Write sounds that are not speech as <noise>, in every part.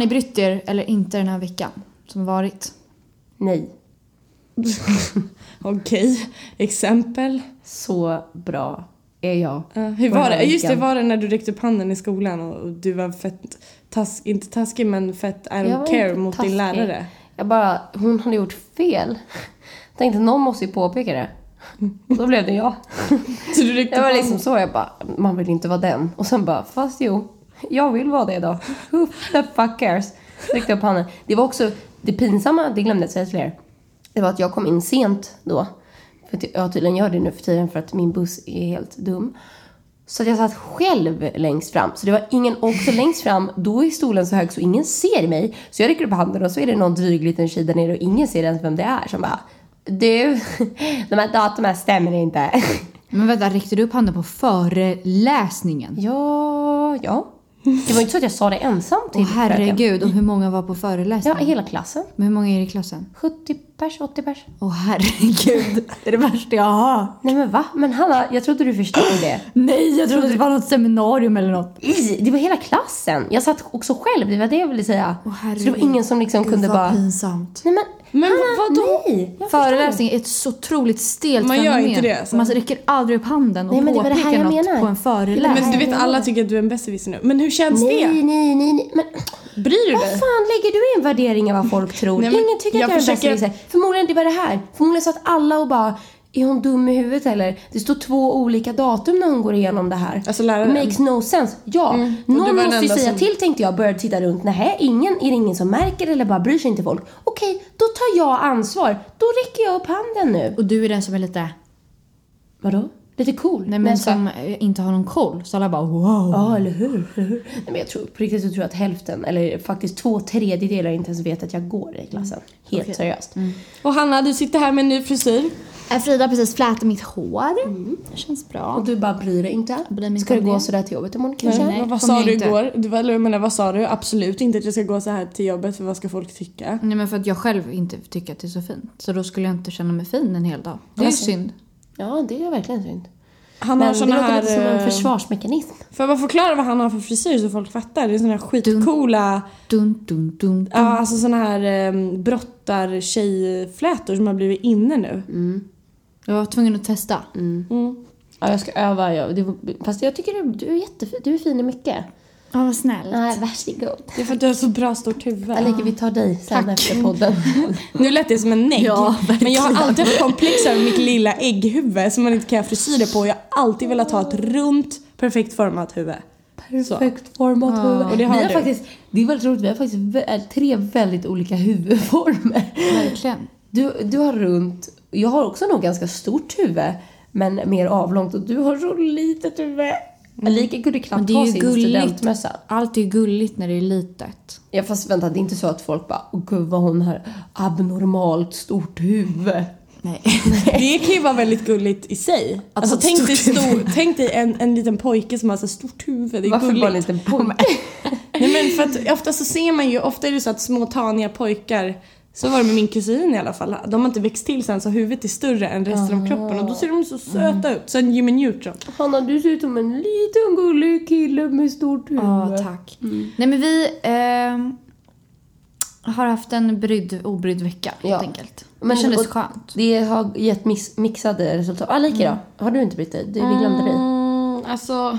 Ni brytt er eller inte den här veckan som varit? Nej. <laughs> Okej, exempel. Så bra är jag. Ja, hur var det? Just det, var det när du räckte upp handen i skolan och du var fett, task, inte taskig men fett I don't care mot taskig. din lärare? Jag bara, hon hade gjort fel. Tänkte någon måste ju påpeka det. Då blev det jag. <laughs> Så du Jag var liksom så, jag bara, man vill inte vara den. Och sen bara, fast jo, jag vill vara det då. Who the fuck cares? Räckte upp handen. Det var också, det pinsamma, det glömde jag säga till er. Det var att jag kom in sent då. För att jag tydligen gör det nu för tiden för att min buss är helt dum. Så att jag satt själv längst fram. Så det var ingen också längst fram. Då är stolen så hög så ingen ser mig. Så jag räcker upp handen och så är det någon dryg liten tjej där nere och ingen ser ens vem det är. Som bara, du, <laughs> de här datumen stämmer inte. Men vänta, räckte du upp handen på föreläsningen? Ja, ja. Det var inte så att jag sa det ensam till fröken. herregud, och hur många var på Ja, föreläsningen? hela klassen. Men hur många är det i klassen? 70 pers, 80 pers. Åh herregud, det är det värsta jag har. Nej men va? Men Hanna, jag trodde du förstod <gasps> det. Nej, jag trodde det var något seminarium eller något. I, det var hela klassen. Jag satt också själv, det var det jag ville säga. Åh, så det var ingen som liksom Gud, kunde vad bara... pinsamt. Nej men, Men Hanna, vadå? nej! Jag. Föreläsning är ett så otroligt stelt Man gör fenomen. inte det, alltså. Man räcker aldrig upp handen och Nej, men det var det här påpekar jag något menar. på en föreläsning. Men du vet alla tycker att du är en besserwisser nu. Men hur känns Nej, det? nej, nej, nej. Men Bryr du vad dig? fan lägger du in värdering av vad folk tror? Nej, men Ingen tycker att jag jag är en försöker- besserwisser. Förmodligen det var det här. Förmodligen satt alla och bara är hon dum i huvudet eller? Det står två olika datum när hon går igenom det här. Alltså läraren? Makes no sense. Ja, du någon måste ju säga som- till tänkte jag. Började titta runt. Nej, ingen, är det ingen som märker eller bara bryr sig inte folk? Okej, då tar jag ansvar. Då räcker jag upp handen nu. Och du är den som är lite, Vadå? Lite cool. nej men som eh, inte har någon koll. Så alla bara wow. Ja, eller hur? eller <laughs> hur? Nej, men jag tror, på riktigt så tror jag att hälften, eller faktiskt två tredjedelar inte ens vet att jag går i klassen. Helt seriöst. Och Hanna, du sitter här med en ny frisyr. Äh, Frida har precis flätat mitt hår. Det känns bra. Och du bara bryr dig inte? Bryr Ska du gå det. sådär till jobbet imorgon kanske? Nej. vad sa du inte. igår? Du, eller menar, vad sa du? Absolut inte att jag ska gå så här till jobbet för vad ska folk tycka? Nej men för att jag själv inte tycker att det är så fint. Så då skulle jag inte känna mig fin en hel dag. Det är ju Alltså. synd. Ja, det är verkligen synd. Han Men har det såna låter här... lite som en eh, försvarsmekanism. Får jag bara förklara vad han har för frisyr så folk fattar? Det är såna här skitcoola, Dun, dun, dun, dun. ja alltså såna här um, brottar tjejflätor som har blivit inne nu. Jag var tvungen att testa. Mm. Ja, jag ska öva. Ja. Det, var- fast jag tycker du, du är jättefin. Du är fin i mycket. Ja, vad snäll. Nej, varsågod. Det är för att du har så bra stort huvud. Alika, vi tar dig sen efter podden. <laughs> Nu lät det som en negg. Ja, men jag har alltid haft komplex över mitt lilla ägghuvud som man inte kan ha frisyrer på. Jag har alltid velat ha ett runt, perfekt format huvud. Perfekt format Ja. huvud. Och det har vi har du. faktiskt, det är väldigt roligt, vi har faktiskt tre väldigt olika huvudformer. Verkligen. Du, du har runt, jag har också nog ganska stort huvud, men mer avlångt och du har så litet huvud. Alika kunde Men knappt det är ha sin gulligt. studentmössa. Allt är ju gulligt när det är litet. Ja fast vänta, det är inte så att folk bara Åh gud vad hon har abnormalt stort huvud. Nej. <laughs> Det kan ju vara väldigt gulligt i sig. Alltså, ha tänk, dig stor, tänk dig en, en liten pojke som har så stort huvud. Det är Varför gulligt. bara en liten pojke? <laughs> Nej men för att ofta så ser man ju, ofta är det så att små taniga pojkar så var det med min kusin i alla fall. De har inte växt till sen så huvudet är större än resten av kroppen och då ser de så söta ut. Sen Jimmy Neutron. Hanna du ser ut som en liten gullig kille med stort huvud. Ja, tack. Nej men vi ehm, har haft en brydd, obrydd vecka helt Ja. enkelt. Men- det kändes skönt. Det har gett mis- mixade resultat. Alika då? Har du inte brytt dig? Du, vi glömde dig. Mm, alltså,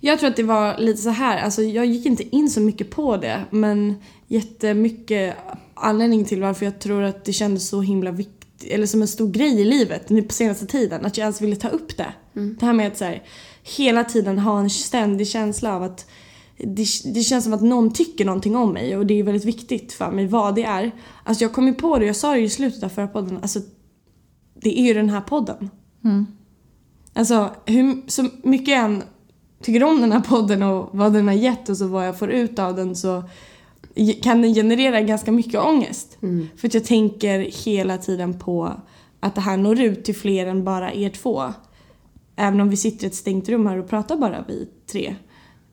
jag tror att det var lite så här. Alltså, jag gick inte in så mycket på det men jättemycket anledning till varför jag tror att det kändes så himla viktigt eller som en stor grej i livet nu på senaste tiden. Att jag ens ville ta upp det. Det här med att så här, hela tiden ha en ständig känsla av att det, det känns som att någon tycker någonting om mig och det är väldigt viktigt för mig vad det är. Alltså jag kom ju på det, jag sa det ju i slutet av förra podden, alltså det är ju den här podden. Alltså hur så mycket jag än tycker om den här podden och vad den har gett och så vad jag får ut av den så kan den generera ganska mycket ångest. För att jag tänker hela tiden på att det här når ut till fler än bara er två. Även om vi sitter i ett stängt rum här och pratar bara vi tre.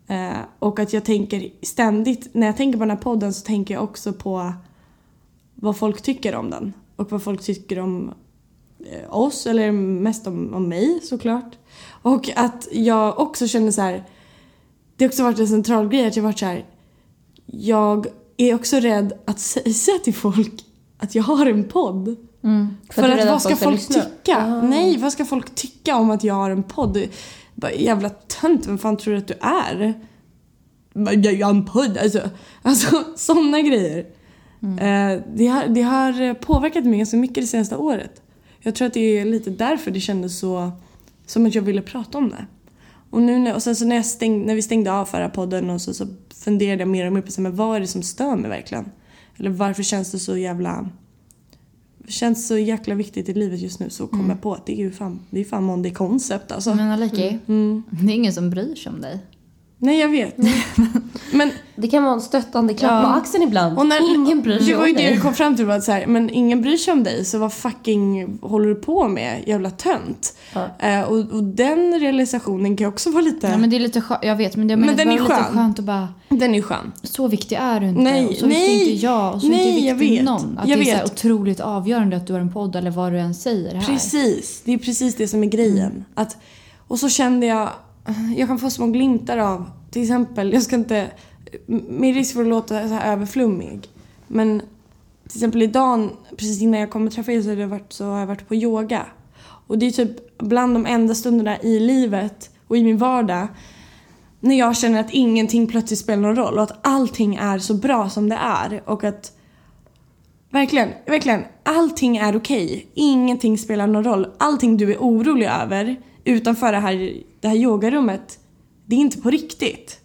Eh, och att jag tänker ständigt, när jag tänker på den här podden så tänker jag också på vad folk tycker om den. Och vad folk tycker om eh, oss, eller mest om, om mig såklart. Och att jag också känner så här. Det har också varit en central grej att jag varit så här. Jag är också rädd att säga till folk att jag har en podd. För För, att vad ska folk lyssna? tycka? Nej, vad ska folk tycka om att jag har en podd? Bara, jävla tönt, vem fan tror du att du är? Bara, Jag har en podd, alltså. <laughs> Alltså sådana grejer. Eh, det, har, det har påverkat mig ganska mycket det senaste året. Jag tror att det är lite därför det kändes så som att jag ville prata om det. Och, nu, när- och sen så när, jag stäng, när vi stängde av förra podden och så, så funderade jag mer och mer på så här, men vad är det som stör mig verkligen? Eller varför känns det så jävla känns så jäkla viktigt i livet just nu så kom jag på att det är ju fan, det är fan Monday Concept alltså. Men Aliki, Mm. det är ingen som bryr sig om dig. Nej jag vet. <laughs> men Det kan vara en stöttande klapp Ja. på axeln ibland. och när, Ingen bryr sig Det var om ju det dig. jag kom fram till att så här, men ingen bryr sig om dig så vad fucking håller du på med jävla tönt? Ja. Eh, och, och den realisationen kan också vara lite, Ja, men det är lite skönt, jag vet men det Men men den är var lite skön. skönt att bara den är skön. så viktig är du inte Nej, och så viktig nej, är inte jag och så nej, inte jag viktig vet. någon. Att Jag det är så vet. otroligt avgörande att du har en podd eller vad du än säger här. Precis, det är precis det som är grejen. Mm. Att, och så kände jag, jag kan få små glimtar av, till exempel, jag ska inte, med risk för att låta så här överflummig, men till exempel idag, precis innan jag kom och träffade er så, har jag varit, så har jag varit på yoga. Och det är typ bland de enda stunderna i livet och i min vardag när jag känner att ingenting plötsligt spelar någon roll och att allting är så bra som det är och att Verkligen, verkligen. Allting är okej. Ingenting spelar någon roll. Allting du är orolig över utanför det här, det här yogarummet, det är inte på riktigt.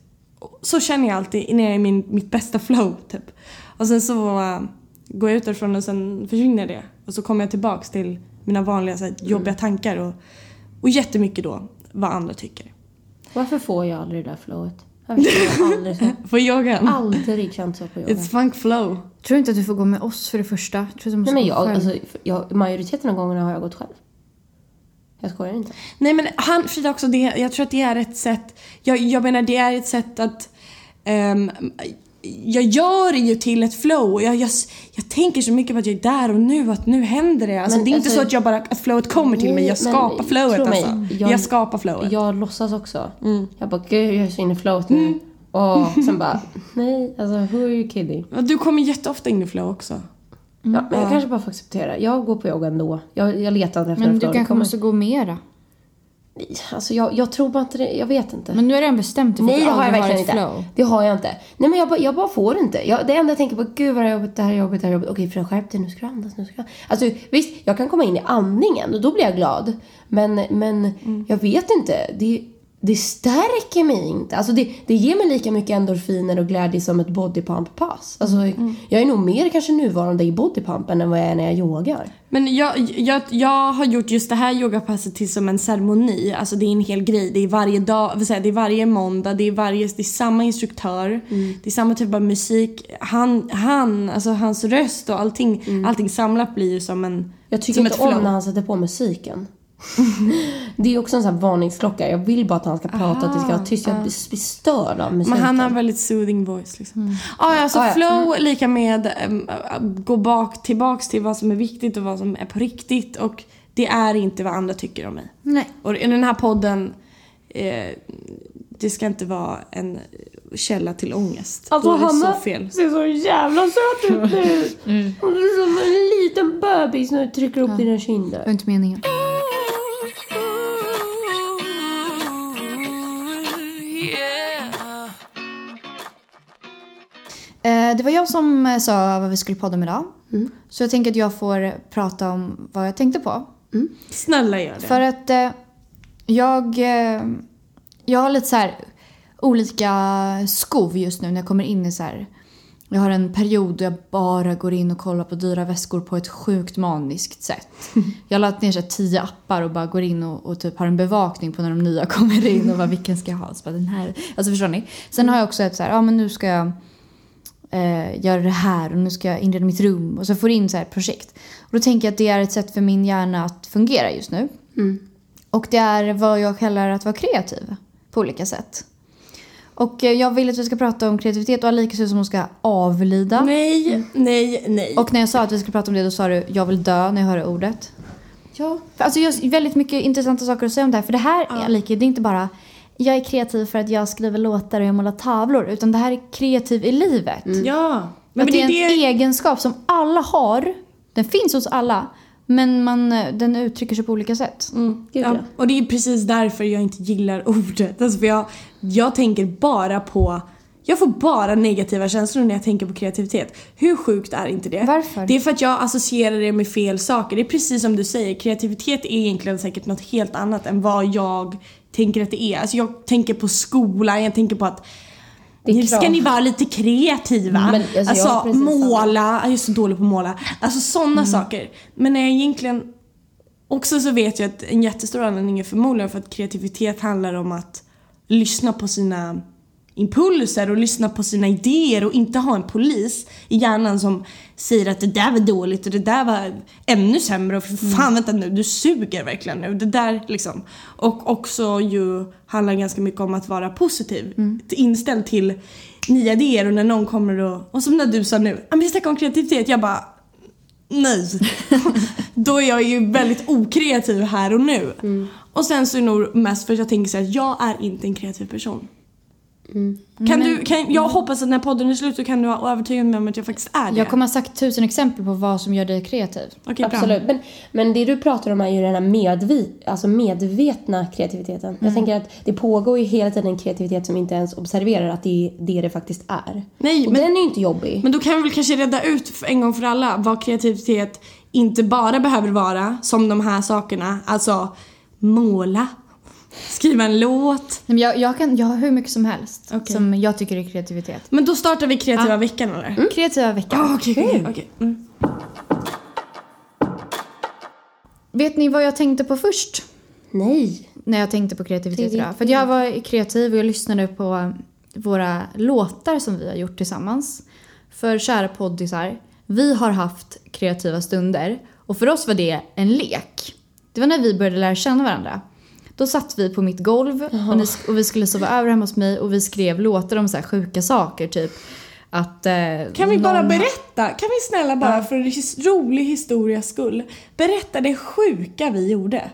Så känner jag alltid när jag är i min, mitt bästa flow, typ. Och sen så äh, går jag ut därifrån och sen försvinner det. Och så kommer jag tillbaks till mina vanliga så här, jobbiga tankar och, och jättemycket då vad andra tycker. Varför får jag aldrig det där flowet? Jag förstår aldrig så. <laughs> På yogan. Aldrig känt så på yoga. It's funk flow. Tror du inte att du får gå med oss för det första? Jag tror att du måste Nej men jag, själv. alltså, jag, majoriteten av gångerna har jag gått själv. Jag skojar inte. Nej men han, Frida också, det, jag tror att det är ett sätt, jag, jag menar det är ett sätt att ehm, jag gör det ju till ett flow. Jag, jag, jag tänker så mycket på att jag är där och nu, att nu händer det. Alltså, Men det är inte alltså- så att jag bara, att flowet kommer till mig. Jag skapar flowet mig, alltså. jag- Jag, skapar flowet. Jag låtsas också. Mm. Jag bara, gud jag är så inne i flowet nu. Och sen <laughs> bara, nej, alltså who are you kidding? Du kommer jätteofta in i flow också. Ja, men jag kanske bara får acceptera. Jag går på yoga ändå. Jag, jag letar efter Men en du kanske måste gå mera. Alltså jag, jag tror bara inte det. Jag vet inte. Men nu är det redan bestämt dig för Nej att det har jag verkligen inte. flow. Det har jag inte. Nej men jag bara, jag bara får inte. Jag, det enda jag tänker på, gud vad det här jobbet, det här jobbet, det här jobbet. Okej Frida skärp dig, nu ska du andas, nu ska du Alltså visst, jag kan komma in i andningen och då blir jag glad. Men, men jag vet inte. Det, det stärker mig inte. Alltså det, det ger mig lika mycket endorfiner och glädje som ett bodypump-pass. Alltså jag är nog mer kanske nuvarande i bodypumpen än vad jag är när jag yogar. Men jag, jag, jag har gjort just det här yogapasset till som en ceremoni. Alltså det är en hel grej. Det är varje dag, säga, det är varje måndag, det är, varje, det är samma instruktör, det är samma typ av musik. Han, han alltså hans röst och allting, allting samlat blir ju som en Jag tycker som inte ett om när han sätter på musiken. Det är också en sån här varningsklocka. Jag vill bara att han ska prata, att det ska vara tyst. Jag blir blir störd av musiken. Men han har en väldigt soothing voice liksom. Ah, ja, så Ah, ja. flow lika med um, gå bak, tillbaks till vad som är viktigt och vad som är på riktigt. Och det är inte vad andra tycker om mig. Nej. Och i den här podden, eh, det ska inte vara en källa till ångest. Alltså Då det Hanna så fel. ser så jävla söt ut nu. <laughs> Hon är som en liten bebis när du trycker upp dina Det kinder. var inte meningen. Det var jag som eh, sa vad vi skulle podda om idag. Så jag tänker att jag får prata om vad jag tänkte på. Snälla gör det. För att eh, jag, eh, jag har lite så här olika skov just nu när jag kommer in i så här. Jag har en period då jag bara går in och kollar på dyra väskor på ett sjukt maniskt sätt. <laughs> Jag har lagt ner så här tio appar och bara går in och, och typ har en bevakning på när de nya kommer in och bara vilken ska jag ha? Så bara, den här. Alltså förstår ni? Sen har jag också ett så här, ja men nu ska jag eh, göra det här och nu ska jag inreda mitt rum och så får in så här projekt. Och då tänker jag att det är ett sätt för min hjärna att fungera just nu. Och det är vad jag kallar att vara kreativ på olika sätt. Och eh, jag vill att vi ska prata om kreativitet och Alika ser ut som hon ska avlida. Nej, nej, nej. Och när jag sa att vi skulle prata om det då sa du jag vill dö när jag hörde ordet. Ja. För Alltså jag har väldigt mycket intressanta saker att säga om det här. För det här, Alika, det är inte bara jag är kreativ för att jag skriver låtar och jag målar tavlor. Utan det här är kreativ i livet. Ja. Men det är det en det... egenskap som alla har. Den finns hos alla. Men man, den uttrycker sig på olika sätt. Mm. Gud, Ja, ja. och det är precis därför jag inte gillar ordet. Alltså för jag, jag tänker bara på... Jag får bara negativa känslor när jag tänker på kreativitet. Hur sjukt är inte det? Varför? Det är för att jag associerar det med fel saker. Det är precis som du säger, kreativitet är egentligen säkert något helt annat än vad jag tänker att det är. Alltså jag tänker på skolan, jag tänker på att nu ska ni vara lite kreativa. Men, alltså, alltså samma. måla, jag är så dålig på att måla. Alltså sådana saker. Men när jag egentligen Också så vet jag att en jättestor anledning är förmodligen för att kreativitet handlar om att lyssna på sina impulser och lyssna på sina idéer och inte ha en polis i hjärnan som säger att det där var dåligt och det där var ännu sämre och för fan vänta nu, du suger verkligen nu. Det där liksom. Och också ju handlar ganska mycket om att vara positiv. Inställd till nya idéer och när någon kommer och, och som när du sa nu, "Ja, men vi snackar om kreativitet, jag bara nej. <laughs> Då är jag ju väldigt okreativ här och nu. Och sen så är det nog mest för att jag tänker så här, att jag är inte en kreativ person. Kan du, kan, jag hoppas att när podden är slut så kan du ha övertygat mig om att jag faktiskt är det. Jag kommer ha sagt tusen exempel på vad som gör dig kreativ. Bra. Absolut. Men, men det du pratar om är ju den här medvi, alltså medvetna kreativiteten. Mm. Jag tänker att det pågår ju hela tiden en kreativitet som inte ens observerar att det är det det faktiskt är. Nej, Och men, den är ju inte jobbig. men då kan vi väl kanske reda ut för en gång för alla vad kreativitet inte bara behöver vara, som de här sakerna. Alltså måla, skriva en låt. Nej, men Jag, jag, kan, jag har hur mycket som helst Okej. som jag tycker är kreativitet. Men då startar vi kreativa veckan eller? Kreativa veckan. Ah, Okej, okej, okej. Mm. Vet ni vad jag tänkte på först? Nej. När jag tänkte på kreativitet idag. För jag var kreativ och jag lyssnade på våra låtar som vi har gjort tillsammans. För kära poddisar, vi har haft kreativa stunder och för oss var det en lek. Det var när vi började lära känna varandra. Då satt vi på mitt golv och, ni, och vi skulle sova över hemma hos mig och vi skrev låtar om så här sjuka saker. Typ att... Eh, Kan vi bara berätta? Kan vi snälla bara för en his- rolig historias skull berätta det sjuka vi gjorde?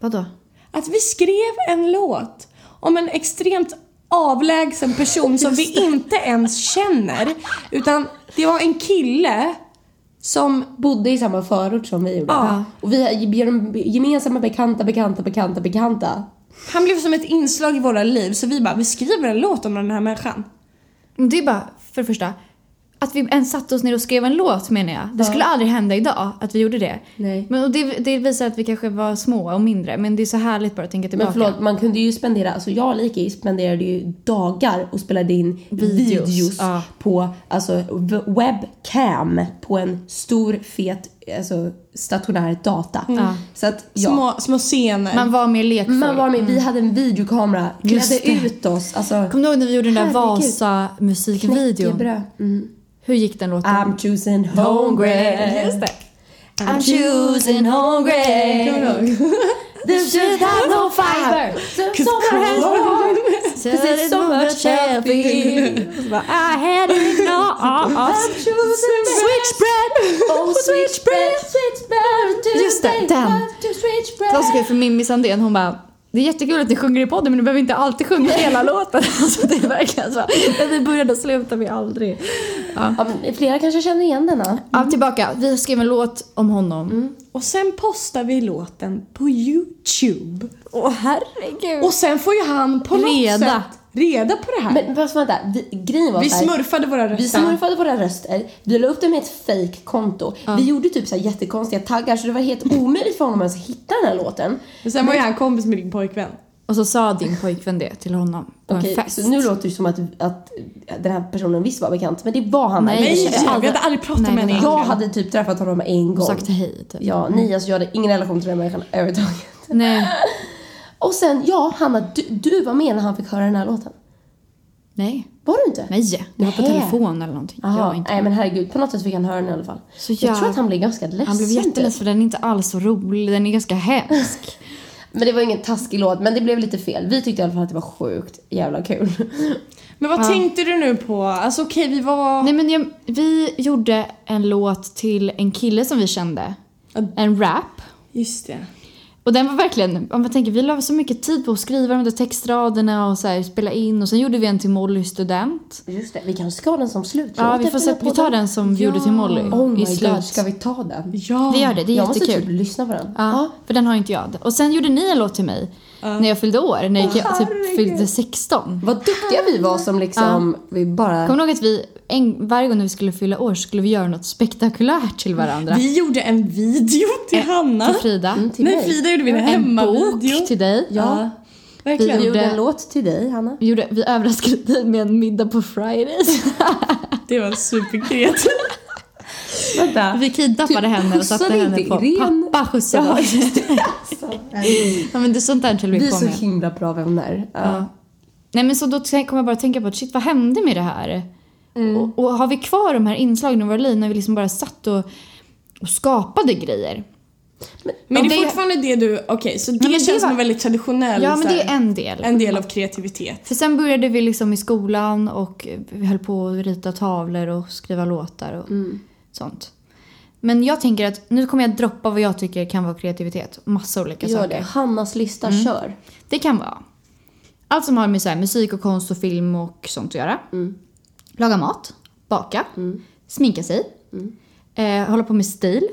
Vadå? Att vi skrev en låt om en extremt avlägsen person som vi inte ens känner. Utan det var en kille som... Bodde i samma förort som vi gjorde. Ja. Och vi genom gemensamma bekanta, bekanta, bekanta, bekanta. Han blev som ett inslag i våra liv så vi bara, vi skriver en låt om den här människan. Det är bara, för det första, att vi ens satte oss ner och skrev en låt menar jag. Det skulle aldrig hända idag att vi gjorde det. Nej. Men, och det, det visar att vi kanske var små och mindre, men det är så härligt bara att tänka tillbaka. Men förlåt, man kunde ju spendera, alltså jag och Liki spenderade ju dagar och spelade in Videos, videos, ja. på alltså webcam på en stor fet alltså, stationär data. Ja. Så att ja. Små, små scener. Man var mer lekfull. Man var med, vi hade en videokamera, klädde ut oss. Alltså, Kommer du ihåg när vi gjorde den där. Vasa-musikvideon? Mm. Hur gick den låten? I'm choosing bread. Just det. I'm choosing bread. <laughs> This should have no fiber. Much warm. Cause it's so much healthy. I had it all. I'm choosing Switch bread! Oh, switch bread, switch bread. to Just det, den. Det var så kul för Mimmi Sandén hon bara det är jättekul att ni sjunger i podden men ni behöver inte alltid sjunga hela låten. <laughs> Alltså det är verkligen så. När vi började slutar vi aldrig. Ja. Ja, flera kanske känner igen denna. Ja, tillbaka. Vi skrev en låt om honom. Och sen postar vi låten på YouTube. Åh herregud. Och sen får ju han på något Reda. sätt reda på det här. Men fast vänta, vi, grejen var vi här, smurfade våra röster. Vi smurfade våra röster, vi la upp det med ett fake konto Vi gjorde typ så här jättekonstiga taggar så det var helt omöjligt för honom att ens hitta den här låten. Men sen var ju han kompis med din pojkvän. Och så sa din pojkvän det till honom på Okej, en fest. så nu låter det som att, att den här personen visst var bekant, men det var han Nej, Nej, inte. vi hade aldrig pratat Nej, med henne Jag hade typ träffat honom en gång. Och sagt hej typ. Ja, nej alltså jag hade ingen relation till den människan överhuvudtaget. Nej. Och sen, ja Hanna, du, du var med när han fick höra den här låten. Nej. Var du inte? Nej. Det var på telefon eller någonting. Jaha, Jag inte nej men herregud, på något sätt fick han höra den i alla fall. Så jag jag- tror att han blev ganska ledsen. Han blev jätteledsen för den är inte alls så rolig. Den är ganska hemsk. <laughs> Men det var ingen taskig låt, men det blev lite fel. Vi tyckte i alla fall att det var sjukt jävla kul. <laughs> Men vad tänkte du nu på? Alltså okej, vi var... Nej men jag, vi gjorde en låt till en kille som vi kände. En rap. Just det. Och den var verkligen, om man tänker, vi la så mycket tid på att skriva de där textraderna och så här, spela in och sen gjorde vi en till Molly student. Just det, vi kanske ska ha den som slutlåt Ja, vi, får se, vi tar den som vi gjorde till Molly Oh my i slut. god, ska vi ta den? Ja. Vi gör det, det är jag måste jättekul. typ lyssna på den. Ja, för den har inte jag. Och sen gjorde ni en låt till mig när jag fyllde år, när jag typ fyllde 16. Vad duktiga vi var som liksom, vi bara... Kommer du ihåg att vi, en, varje gång när vi skulle fylla år så skulle vi göra något spektakulärt till varandra? Vi gjorde en video till Hanna. Till Frida. Mm, till Nej, mig. Frida gjorde vi en En hemmavideo. bok till dig. Ja, Vi verkligen. Vi gjorde gjorde- en låt till dig, Hanna. Vi, gjorde, vi överraskade dig med en middag på Fridays. Det var superkreativt. <laughs> Vänta. Vi kidnappade hänne och satte henne inte på... Irene? Pappa skjutsade Ja, oss. just det. Ja men det är sånt där vi Vi är på så med. himla bra vänner. Ja. Ja. Nej men så då kom jag bara att tänka på att shit vad hände med det här? Mm. Och, och har vi kvar de här inslagen i våra liv när vi liksom bara satt och, och skapade grejer? Men det det- är fortfarande det du, okej så det men det känns som var- en väldigt traditionell, Ja men det är en del. en del av kreativitet. För sen började vi liksom i skolan och vi höll på att rita tavlor och skriva låtar och Mm. Sånt. Men jag tänker att nu kommer jag droppa vad jag tycker kan vara kreativitet. Massa olika Gör saker. det. Hannas lista, Mm. kör. Det kan vara allt som har med så här, musik och konst och film och sånt att göra. Mm. Laga mat, baka, sminka sig, eh, hålla på med stil.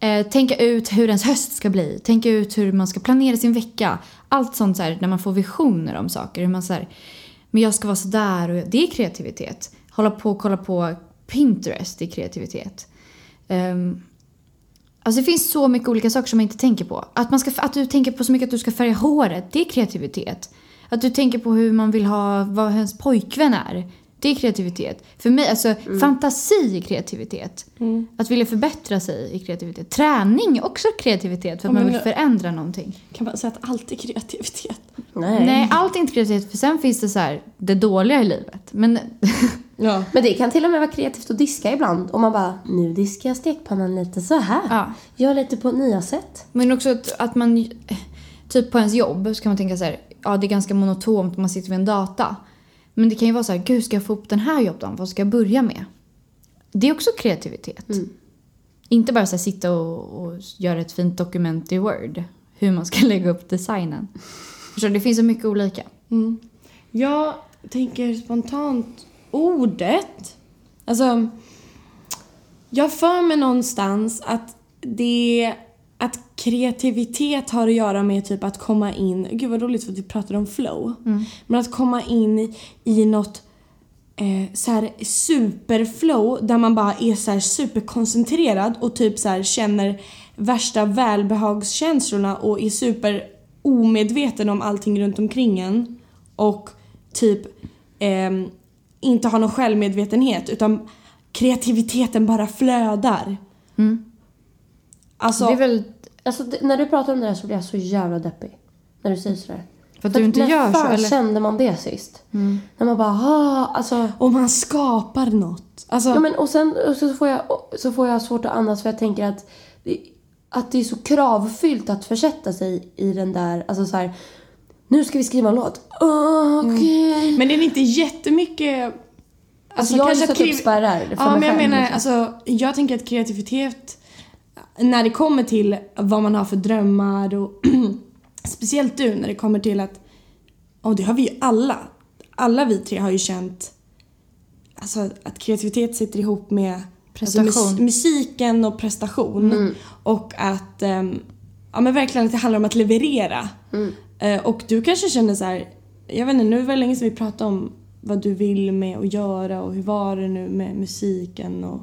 Eh, tänka ut hur ens höst ska bli, tänka ut hur man ska planera sin vecka. Allt sånt så här, när man får visioner om saker. Hur man så här, men jag ska vara sådär och det är kreativitet. Hålla på och kolla på Pinterest, i är kreativitet. Um, Alltså det finns så mycket olika saker som man inte tänker på. Att, man ska, att du tänker på så mycket att du ska färga håret, det är kreativitet. Att du tänker på hur man vill ha, vad ens pojkvän är, det är kreativitet. För mig, alltså fantasi är kreativitet. Att vilja förbättra sig är kreativitet. Träning är också kreativitet för att Ja, man vill förändra någonting. Kan man säga att allt är kreativitet? Nej. Nej, allt är inte kreativitet för sen finns det så här, det dåliga i livet. Men Ja. <laughs> Men det kan till och med vara kreativt att diska ibland. Och man bara, nu diskar jag stekpannan lite så här. Ja. Gör lite på nya sätt. Men också att, att man, typ på ens jobb så kan man tänka så här, ja det är ganska monotont om man sitter vid en data. Men det kan ju vara så här, gud ska jag få upp den här jobbdagen, vad ska jag börja med? Det är också kreativitet. Inte bara så här, sitta och, och göra ett fint dokument i Word, hur man ska <laughs> lägga upp designen. Du? Det finns så mycket olika. Mm. Jag tänker spontant ordet. Alltså, jag för mig någonstans att det att kreativitet har att göra med typ att komma in, gud vad roligt för att vi pratade om flow. Men att komma in i, i något eh, så här superflow där man bara är så här superkoncentrerad och typ så här känner värsta välbehagskänslorna och är super omedveten om allting runt omkring en och typ ehm, inte har någon självmedvetenhet utan kreativiteten bara flödar. Alltså, Det är väl Alltså det, när du pratar om det här så blir jag så jävla deppig. När du säger sådär. för att du inte när gör så fan eller? kände man det sist? När man bara, ah, alltså. och man skapar något. Alltså, Ja, men, och sen och så, får jag, så får jag svårt att andas för jag tänker att det, att det är så kravfyllt att försätta sig i den där, alltså så här. Nu ska vi skriva en låt. Oh, Okej. Men det är inte jättemycket... Alltså, jag har ju satt att upp spärrar för Ja, mig men jag själv, menar, liksom. alltså, jag tänker att kreativitet, när det kommer till vad man har för drömmar och <clears throat> speciellt du när det kommer till att, och det har vi ju alla, alla vi tre har ju känt alltså, att kreativitet sitter ihop med Prestation. Alltså, mus- musiken och prestation. Och att, ehm, ja men verkligen att det handlar om att leverera. Eh, och du kanske känner så här, jag vet inte, nu var det länge sedan vi pratade om vad du vill med att göra och hur var det nu med musiken och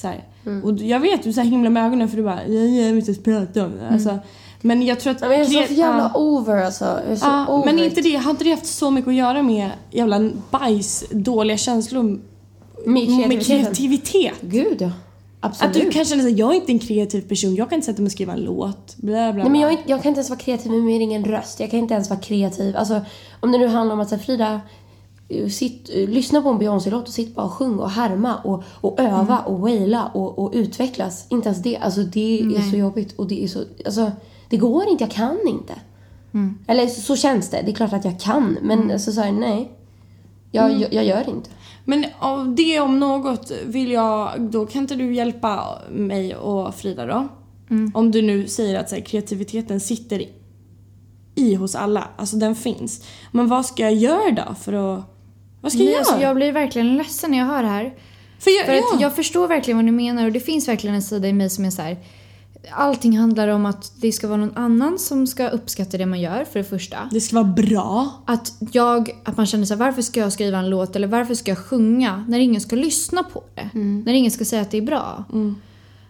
så här. Och jag vet, du så här himla med ögonen för du bara, jag vill inte prata om det. Alltså, men jag tror att... Men jag är så kre- jävla over alltså. Jag är så Ja, over men inte det, har inte det haft så mycket att göra med jävla bajs, dåliga känslor Med kreativitet? Gud ja. Absolut. Att du kan känna att jag är inte en kreativ person, jag kan inte sätta mig och skriva en låt. Bla, bla, Nej, men jag, är jag kan inte ens vara kreativ med min egen röst. Jag kan inte ens vara kreativ. Alltså, om det nu handlar om att så här, Frida, sitt, eh, lyssna på en Beyoncé-låt och sitt bara och sjung och härma och, och öva och waila och, och utvecklas. Inte ens det. Alltså det är Nej. så jobbigt och det är så... Alltså, det går inte, jag kan inte. Eller så, känns det. Det är klart att jag kan, men alltså, så här, nej. Jag, jag, jag gör inte. Men av det om något vill jag, då kan inte du hjälpa mig och Frida då? Om du nu säger att här, kreativiteten sitter i hos alla, alltså den finns. Men vad ska jag göra då för att... Vad ska jag Nej, göra? alltså, jag blir verkligen ledsen när jag hör det här. för jag, För ja. att jag förstår verkligen vad du menar och det finns verkligen en sida i mig som är så här. Allting handlar om att det ska vara någon annan som ska uppskatta det man gör för det första. Det ska vara bra. Att jag, att man känner så här, varför ska jag skriva en låt eller varför ska jag sjunga när ingen ska lyssna på det? När ingen ska säga att det är bra.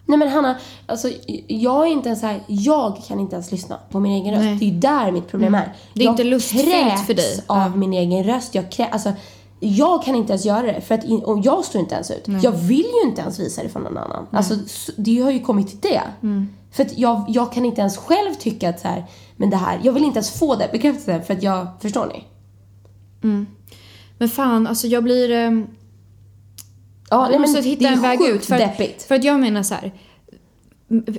Nej men Hanna, alltså jag är inte ens här, jag kan inte ens lyssna på min egen röst. Nej. Det är ju där mitt problem är. Det är jag inte lustfyllt för dig. av min egen röst. Jag krä, alltså, jag kan inte ens göra det för att och jag står inte ens ut. Jag vill ju inte ens visa det för någon annan. Alltså det har ju kommit till det. För att jag, jag kan inte ens själv tycka att så här, men det här, jag vill inte ens få det bekräftat för att jag, förstår ni? Men fan, alltså jag blir... ehm, Ja, Vi måste det hitta en väg ut. För att, deppigt. för att jag menar så här,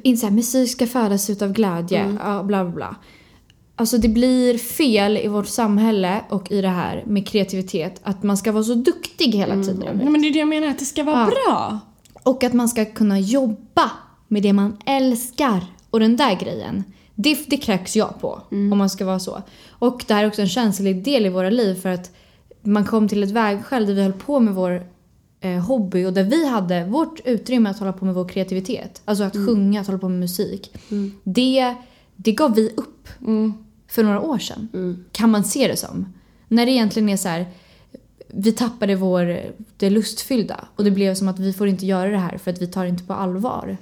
Inte så här, musik ska födas utav glädje, Mm. ja, bla bla bla. Alltså det blir fel i vårt samhälle och i det här med kreativitet att man ska vara så duktig hela Mm, tiden. Nej, men det är det jag menar, att det ska vara Ja. bra. Och att man ska kunna jobba med det man älskar. Och den där grejen, det, det kräks jag på. Om man ska vara så. Och det här är också en känslig del i våra liv för att man kom till ett vägskäl där vi höll på med vår eh, hobby och där vi hade vårt utrymme att hålla på med vår kreativitet. Alltså att sjunga, att hålla på med musik. Det, det gav vi upp för några år sedan. Kan man se det som. När det egentligen är så här vi tappade vår, det lustfyllda och det blev som att vi får inte göra det här för att vi tar inte på allvar.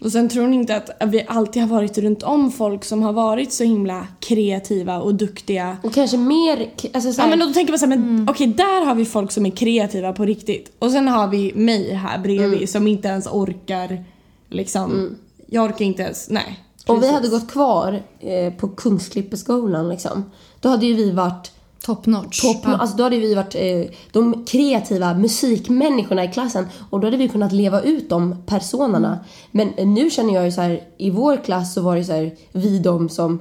Och sen tror ni inte att vi alltid har varit runt om folk som har varit så himla kreativa och duktiga. Och kanske mer, alltså så Ja här, men då tänker man såhär, men okej där har vi folk som är kreativa på riktigt. Och sen har vi mig här bredvid som inte ens orkar liksom. Jag orkar inte ens, nej. Om vi Precis. hade gått kvar eh, på Kungsklippeskolan liksom, då hade ju vi varit Top notch. topp, Ja. alltså då hade vi varit eh, de kreativa musikmänniskorna i klassen och då hade vi kunnat leva ut de personerna. Men eh, nu känner jag ju så här, i vår klass så var det så här, vi de som,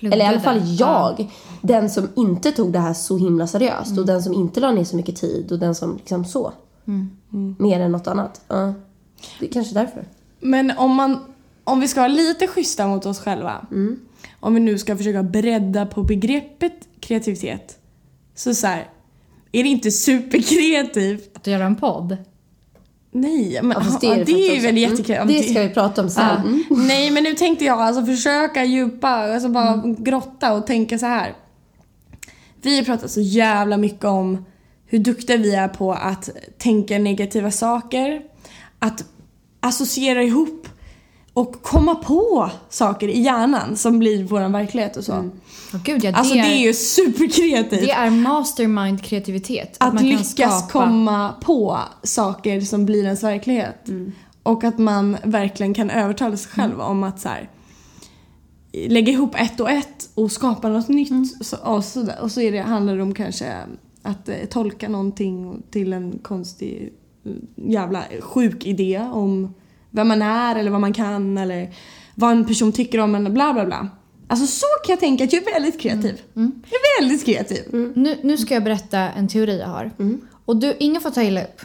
eller i alla Pluggade. fall jag, den som inte tog det här så himla seriöst och den som inte la ner så mycket tid och den som liksom så. Mer än något annat. Ja. Det är kanske därför. Men om man, om vi ska vara lite schyssta mot oss själva. Om vi nu ska försöka bredda på begreppet kreativitet. Så så här, är det inte superkreativt? Att göra en podd. Nej, men Ja, det är, det det är också. väl Mm. jättekreativt. Det ska vi prata om sen. Ja. Mm. Nej men nu tänkte jag alltså försöka djupa, alltså bara grotta och tänka så här. Vi har pratat så jävla mycket om hur duktiga vi är på att tänka negativa saker, att associera ihop och komma på saker i hjärnan som blir vår verklighet och så. Åh gud ja, det, Alltså det är är, ju superkreativt. det är mastermind kreativitet. att man kan lyckas skapa- komma på saker som blir ens verklighet. Och att man verkligen kan övertala sig själv om att så här, lägga ihop ett och ett och skapa något nytt. Så, och så, där. och så är det, handlar det om kanske att eh, tolka någonting till en konstig eh, jävla sjuk idé om vem man är eller vad man kan eller vad en person tycker om en bla bla bla. Alltså så kan jag tänka att jag är väldigt kreativ. Jag är väldigt kreativ. Nu, nu ska jag berätta en teori jag har. Och du, ingen får ta illa upp.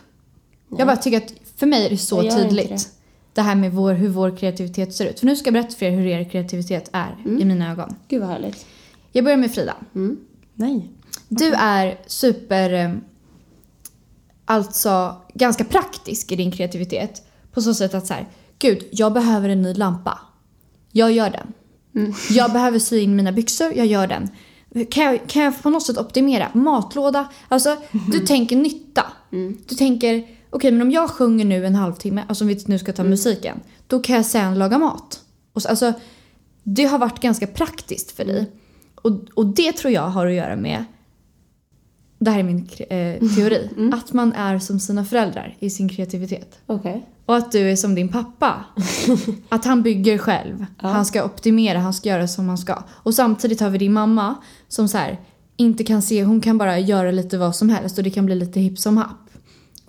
Jag bara tycker att för mig är det så tydligt. det. Det. här med vår, hur vår kreativitet ser ut. För nu ska jag berätta för er hur er kreativitet är i mina ögon. Gud vad härligt. Jag börjar med Frida. Nej. Du är super... eh, Alltså ganska praktisk i din kreativitet. På så sätt att så här, gud, jag behöver en ny lampa. Jag gör den. Jag behöver sy in mina byxor, jag gör den. Kan jag, kan jag på något sätt optimera? Matlåda? Alltså, du tänker nytta. Du tänker, okej men om jag sjunger nu en halvtimme, alltså om vi nu ska ta musiken, då kan jag sen laga mat. Och så, alltså, det har varit ganska praktiskt för dig. Och, och det tror jag har att göra med det här är min eh, teori. Att man är som sina föräldrar i sin kreativitet. Okej. Och att du är som din pappa. <laughs> att han bygger själv. Han ska optimera, han ska göra som han ska. Och samtidigt har vi din mamma som så här, inte kan se, hon kan bara göra lite vad som helst och det kan bli lite hipp som happ.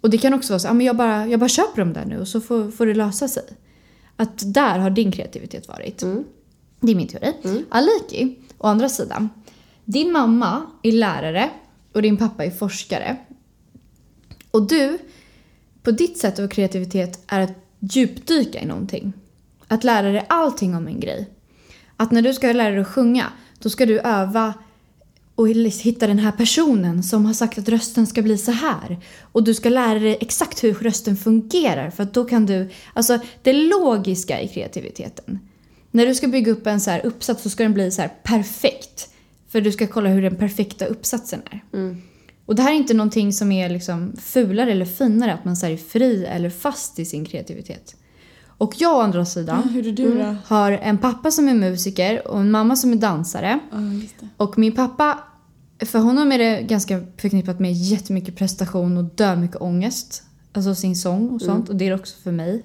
Och det kan också vara så, ja, men jag, bara, jag bara köper dem där nu och så får, får det lösa sig. Att där har din kreativitet varit. Det är min teori. Aliki, å andra sidan. Din mamma är lärare och din pappa är forskare. Och du, på ditt sätt av kreativitet, är att djupdyka i någonting. att lära dig allting om en grej. Att när du ska lära dig att sjunga, då ska du öva och hitta den här personen som har sagt att rösten ska bli så här. Och du ska lära dig exakt hur rösten fungerar för att då kan du... Alltså det logiska i kreativiteten. När du ska bygga upp en så här uppsats så ska den bli så här perfekt. För du ska kolla hur den perfekta uppsatsen är. Och det här är inte någonting som är liksom fulare eller finare, att man så är fri eller fast i sin kreativitet. Och jag å andra sidan Hur är du då? har en pappa som är musiker och en mamma som är dansare. Ja. Och min pappa, för honom är det ganska förknippat med jättemycket prestation och dö mycket ångest. Alltså sin sång och sånt. Och det är det också för mig.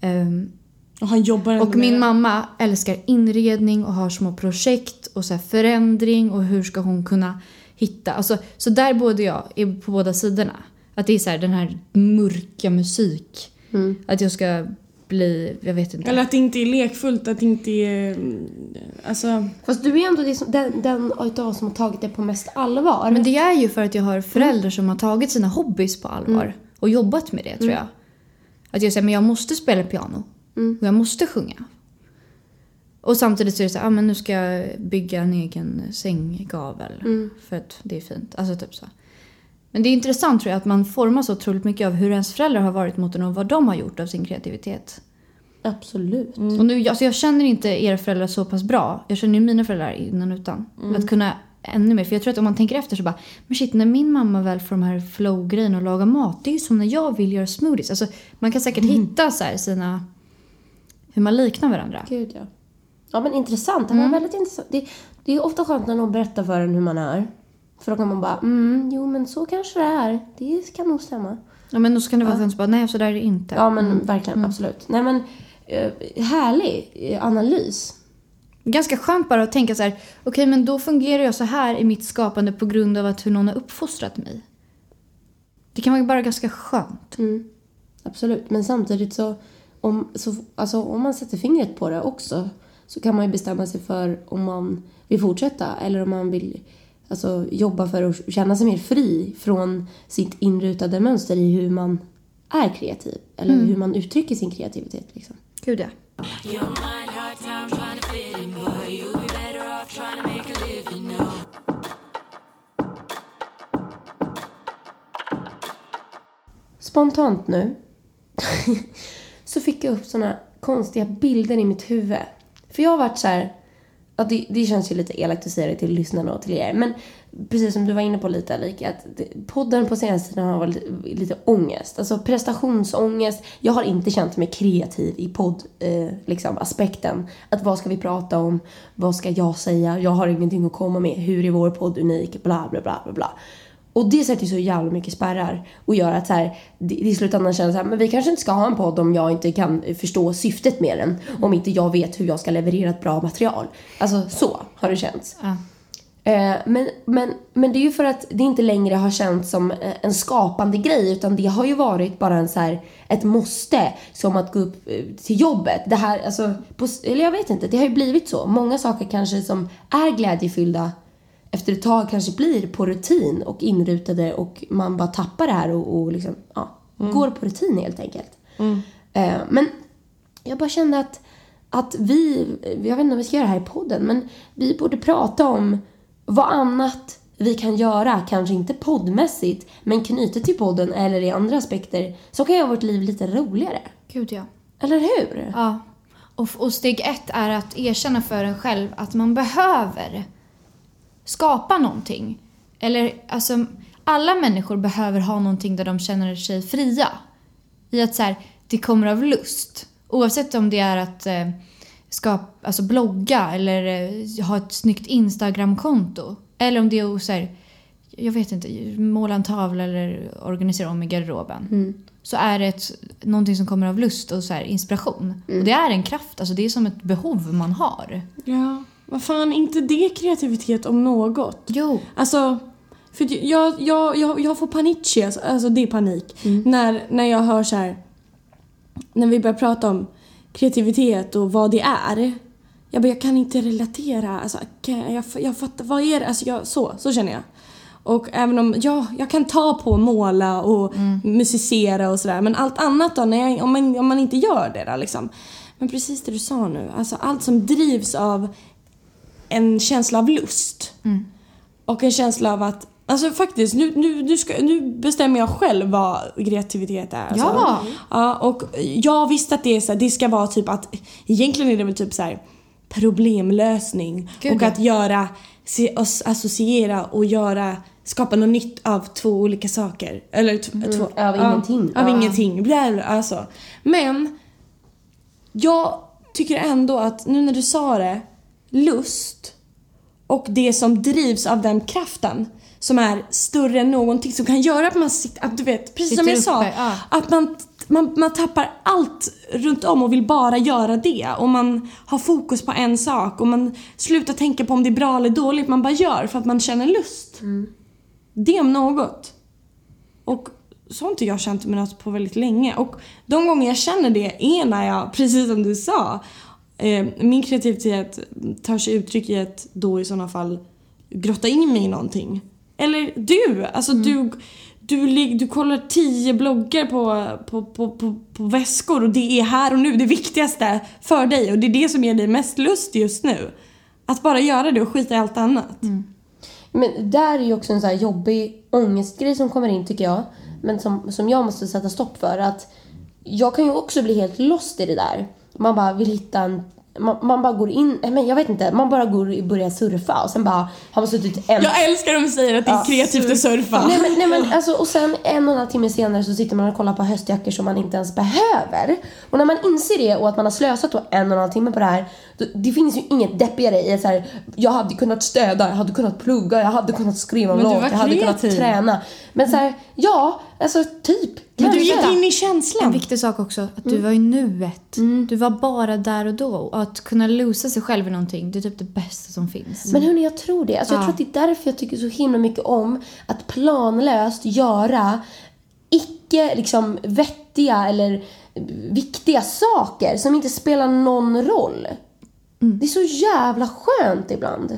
Ehm, Och han jobbar och min det. mamma älskar inredning och har små projekt och så här förändring och hur ska hon kunna hitta. Alltså, så där både jag är på båda sidorna. Att det är så här, den här mörka musik. Att jag ska bli, jag vet inte. Eller att det inte är lekfullt, att det inte är... mm, Alltså... Fast du är ändå den, den utav oss som har tagit det på mest allvar. Men det är ju för att jag har föräldrar som har tagit sina hobbys på allvar och jobbat med det tror jag. Att jag säger men jag måste spela piano och jag måste sjunga. Och samtidigt så är det så här, ah, men nu ska jag bygga en egen sänggavel för att det är fint. Alltså typ så. Men det är intressant tror jag att man formas så otroligt mycket av hur ens föräldrar har varit mot en och vad de har gjort av sin kreativitet. Absolut. Och nu, alltså jag känner inte era föräldrar så pass bra. Jag känner ju mina föräldrar innan och utan. Att kunna ännu mer. För jag tror att om man tänker efter så bara, men shit när min mamma väl får de här flow-grejerna och lagar mat. Det är ju som när jag vill göra smoothies. Alltså man kan säkert hitta så här sina, hur man liknar varandra. Gud ja. Ja men intressant. Det var väldigt intressant. Det, det är ofta skönt när någon berättar för en hur man är. För då kan man bara, mm, jo men så kanske det är. Det kan nog stämma. Ja men då ska det vara skönt att bara, nej så där är det inte. Ja men verkligen, absolut. Nej men, eh, härlig eh, analys. Ganska skönt bara att tänka så här, okej men då fungerar jag så här i mitt skapande på grund av att hur någon har uppfostrat mig. Det kan vara bara ganska skönt. Absolut. Men samtidigt så om, så, alltså, om man sätter fingret på det också så kan man ju bestämma sig för om man vill fortsätta eller om man vill alltså, jobba för att känna sig mer fri från sitt inrutade mönster i hur man är kreativ eller hur man uttrycker sin kreativitet. Liksom. Gud ja. Spontant nu <laughs> så fick jag upp såna konstiga bilder i mitt huvud. För jag har varit så här, ja, det, det känns ju lite elakt att säga det till lyssnarna och till er, men precis som du var inne på lite, Alika, att podden på senaste tiden har varit lite, ångest. Alltså prestationsångest. Jag har inte känt mig kreativ i podd, eh, liksom, aspekten. Att vad ska vi prata om? Vad ska jag säga? Jag har ingenting att komma med. Hur är vår podd unik? Bla, bla, bla, bla, bla. Och det sätter ju så jävla mycket spärrar och gör att så här, det- i slutändan känns så här, men vi kanske inte ska ha en podd om jag inte kan förstå syftet med den. Om inte jag vet hur jag ska leverera ett bra material. Alltså så har det känts. Ja. Eh, men, men, men det är ju för att det inte längre har känts som eh, en skapande grej utan det har ju varit bara en så här, ett måste som att gå upp eh, till jobbet. Det här, alltså, på, eller jag vet inte, det har ju blivit så. Många saker kanske som är glädjefyllda efter ett tag kanske blir på rutin och inrutade och man bara tappar det här och, och liksom, ja, går på rutin helt enkelt. Eh, men jag bara kände att, att vi, jag vet inte om vi ska göra det här i podden, men vi borde prata om vad annat vi kan göra, kanske inte poddmässigt, men knutet till podden eller i andra aspekter, som kan göra vårt liv lite roligare. Gud ja. Eller hur? Ja. Och, och steg ett är att erkänna för en själv att man behöver skapa någonting. Eller alltså, alla människor behöver ha någonting där de känner sig fria. I att så här, det kommer av lust. Oavsett om det är att eh, skapa, alltså blogga eller eh, ha ett snyggt Instagramkonto. Eller om det är så här, jag vet inte, måla en tavla eller organisera om i garderoben. Så är det ett, någonting som kommer av lust och så här, inspiration. Och det är en kraft, alltså det är som ett behov man har. Ja, vad fan, inte det kreativitet om något? Jo. Alltså, för jag, jag, jag, jag får panik, alltså, alltså det är panik. När, när jag hör så här, när vi börjar prata om kreativitet och vad det är. Jag bara, jag kan inte relatera. Alltså, jag, jag, jag fattar, vad är det? Alltså, jag, så, så känner jag. Och även om, ja, jag kan ta på måla och musicera och sådär. Men allt annat då, när jag, om, man, om man inte gör det då liksom. Men precis det du sa nu, alltså allt som drivs av en känsla av lust. Och en känsla av att, alltså faktiskt, nu, nu, nu, ska, nu bestämmer jag själv vad kreativitet är. Alltså. Ja. ja! Och jag visste att det, är så här, det ska vara typ att, egentligen är det väl typ så här problemlösning. Gud, och ja. att göra, se, oss associera och göra, skapa något nytt av två olika saker. Eller t- två, av ingenting. Av Ja. ingenting. Bla, bla, alltså. Men jag tycker ändå att nu när du sa det, lust och det som drivs av den kraften som är större än någonting som kan göra att man sitter, att du vet, precis som Sitter jag sa, uppe, ja. att man, man, man tappar allt runt om och vill bara göra det och man har fokus på en sak och man slutar tänka på om det är bra eller dåligt, man bara gör för att man känner lust. Det om något. Och så har inte jag känt med något på väldigt länge. Och de gånger jag känner det är när jag, precis som du sa, eh, min kreativitet tar sig uttryck i att då i sådana fall grotta in mig i någonting. Eller du! Alltså du, du, lig- du kollar tio bloggar på, på, på, på, på väskor och det är här och nu det viktigaste för dig och det är det som ger dig mest lust just nu. Att bara göra det och skita i allt annat. Men där är ju också en så här jobbig ångestgrej som kommer in tycker jag. Men som, som jag måste sätta stopp för. Att jag kan ju också bli helt lost i det där. Man bara vill hitta en... Man, man bara går in, men jag vet inte, man bara går och börjar surfa och sen bara har man suttit en... Jag älskar om säger att det är kreativt att surfa. Nej men, nej men alltså, och sen en och en halv timme senare så sitter man och kollar på höstjackor som man inte ens behöver. Och när man inser det och att man har slösat då en och en halv timme på det här. Det finns ju inget deppigare i att så här, jag hade kunnat städa, jag hade kunnat plugga, jag hade kunnat skriva en låt, jag hade kunnat träna. Men så här, ja, alltså typ. Men du gick in i En känslan. viktig sak också, att du var i nuet. Du var bara där och då. Och att kunna losa sig själv i någonting, det är typ det bästa som finns. Men hörni, jag tror det. Alltså, Jag Ja. tror att det är därför jag tycker så himla mycket om att planlöst göra icke liksom vettiga eller viktiga saker som inte spelar någon roll. Det är så jävla skönt ibland.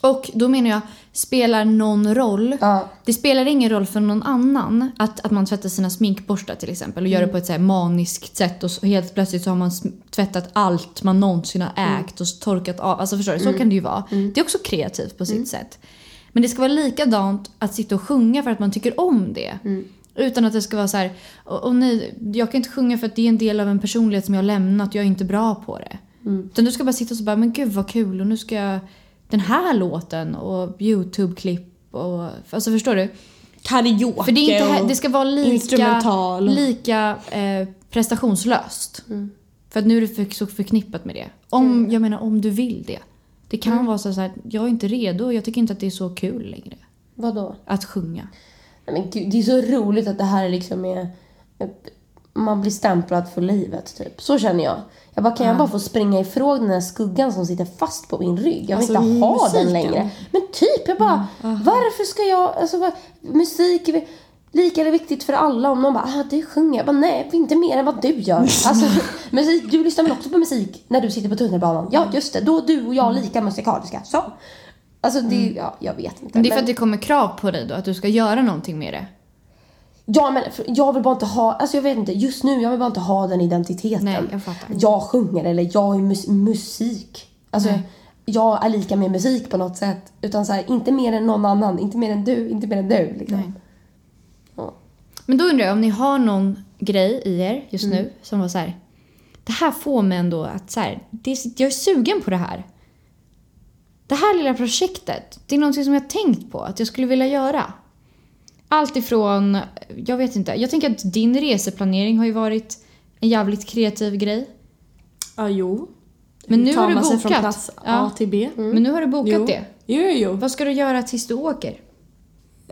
Och då menar jag, spelar någon roll? Ja. Det spelar ingen roll för någon annan att, att man tvättar sina sminkborstar till exempel och gör det på ett så maniskt sätt och så helt plötsligt så har man tvättat allt man någonsin har ägt och torkat av. Alltså förstår du? Så kan det ju vara. Det är också kreativt på sitt sätt. Men det ska vara likadant att sitta och sjunga för att man tycker om det. Utan att det ska vara så här, och, och nej, jag kan inte sjunga för att det är en del av en personlighet som jag har lämnat, jag är inte bra på det. Utan du ska bara sitta och så bara, men gud vad kul och nu ska jag, den här låten och YouTube-klipp och, alltså förstår du? Karaoke För det, är inte, och det ska vara lika, lika eh, prestationslöst. För att nu är det för, så förknippat med det. Om, jag menar om du vill det. Det kan vara så här, jag är inte redo, jag tycker inte att det är så kul längre. Vadå? Att sjunga. Nej, Men gud, det är så roligt att det här liksom är... Man blir stämplad för livet, typ. Så känner jag. Jag bara, kan jag bara få springa ifrån den här skuggan som sitter fast på min rygg? Jag vill Alltså, inte ha den musiken. längre. Men typ, jag bara, varför ska jag... Alltså, vad, musik lika viktigt för alla. Om någon bara, ah, du sjunger. Jag bara, nej, inte mer än vad du gör. <laughs> Alltså, musik, du lyssnar väl också på musik när du sitter på tunnelbanan? Ja, just det. Då är du och jag lika musikaliska. Så. Alltså, det, ja, jag vet inte. Men det är för men- att det kommer krav på dig då, att du ska göra någonting med det. Ja men jag vill bara inte ha, alltså jag vet inte, just nu jag vill bara inte ha den identiteten. Nej, jag fattar. Jag sjunger eller jag är mus- musik. Alltså jag är lika med musik på något sätt. Utan så här, inte mer än någon annan, inte mer än du, inte mer än du. Liksom. Nej. Ja. Men då undrar jag om ni har någon grej i er just nu som var så här. Det här får mig ändå att så här, det är, jag är sugen på det här. Det här lilla projektet, det är någonting som jag har tänkt på att jag skulle vilja göra. Allt ifrån, jag vet inte, jag tänker att din reseplanering har ju varit en jävligt kreativ grej. Ja, jo. Men nu tar har du man sig från bokat. plats Ja. Mm. A till B. Men nu har du bokat Jo. det. Jo, jo, jo. Vad ska du göra tills du åker?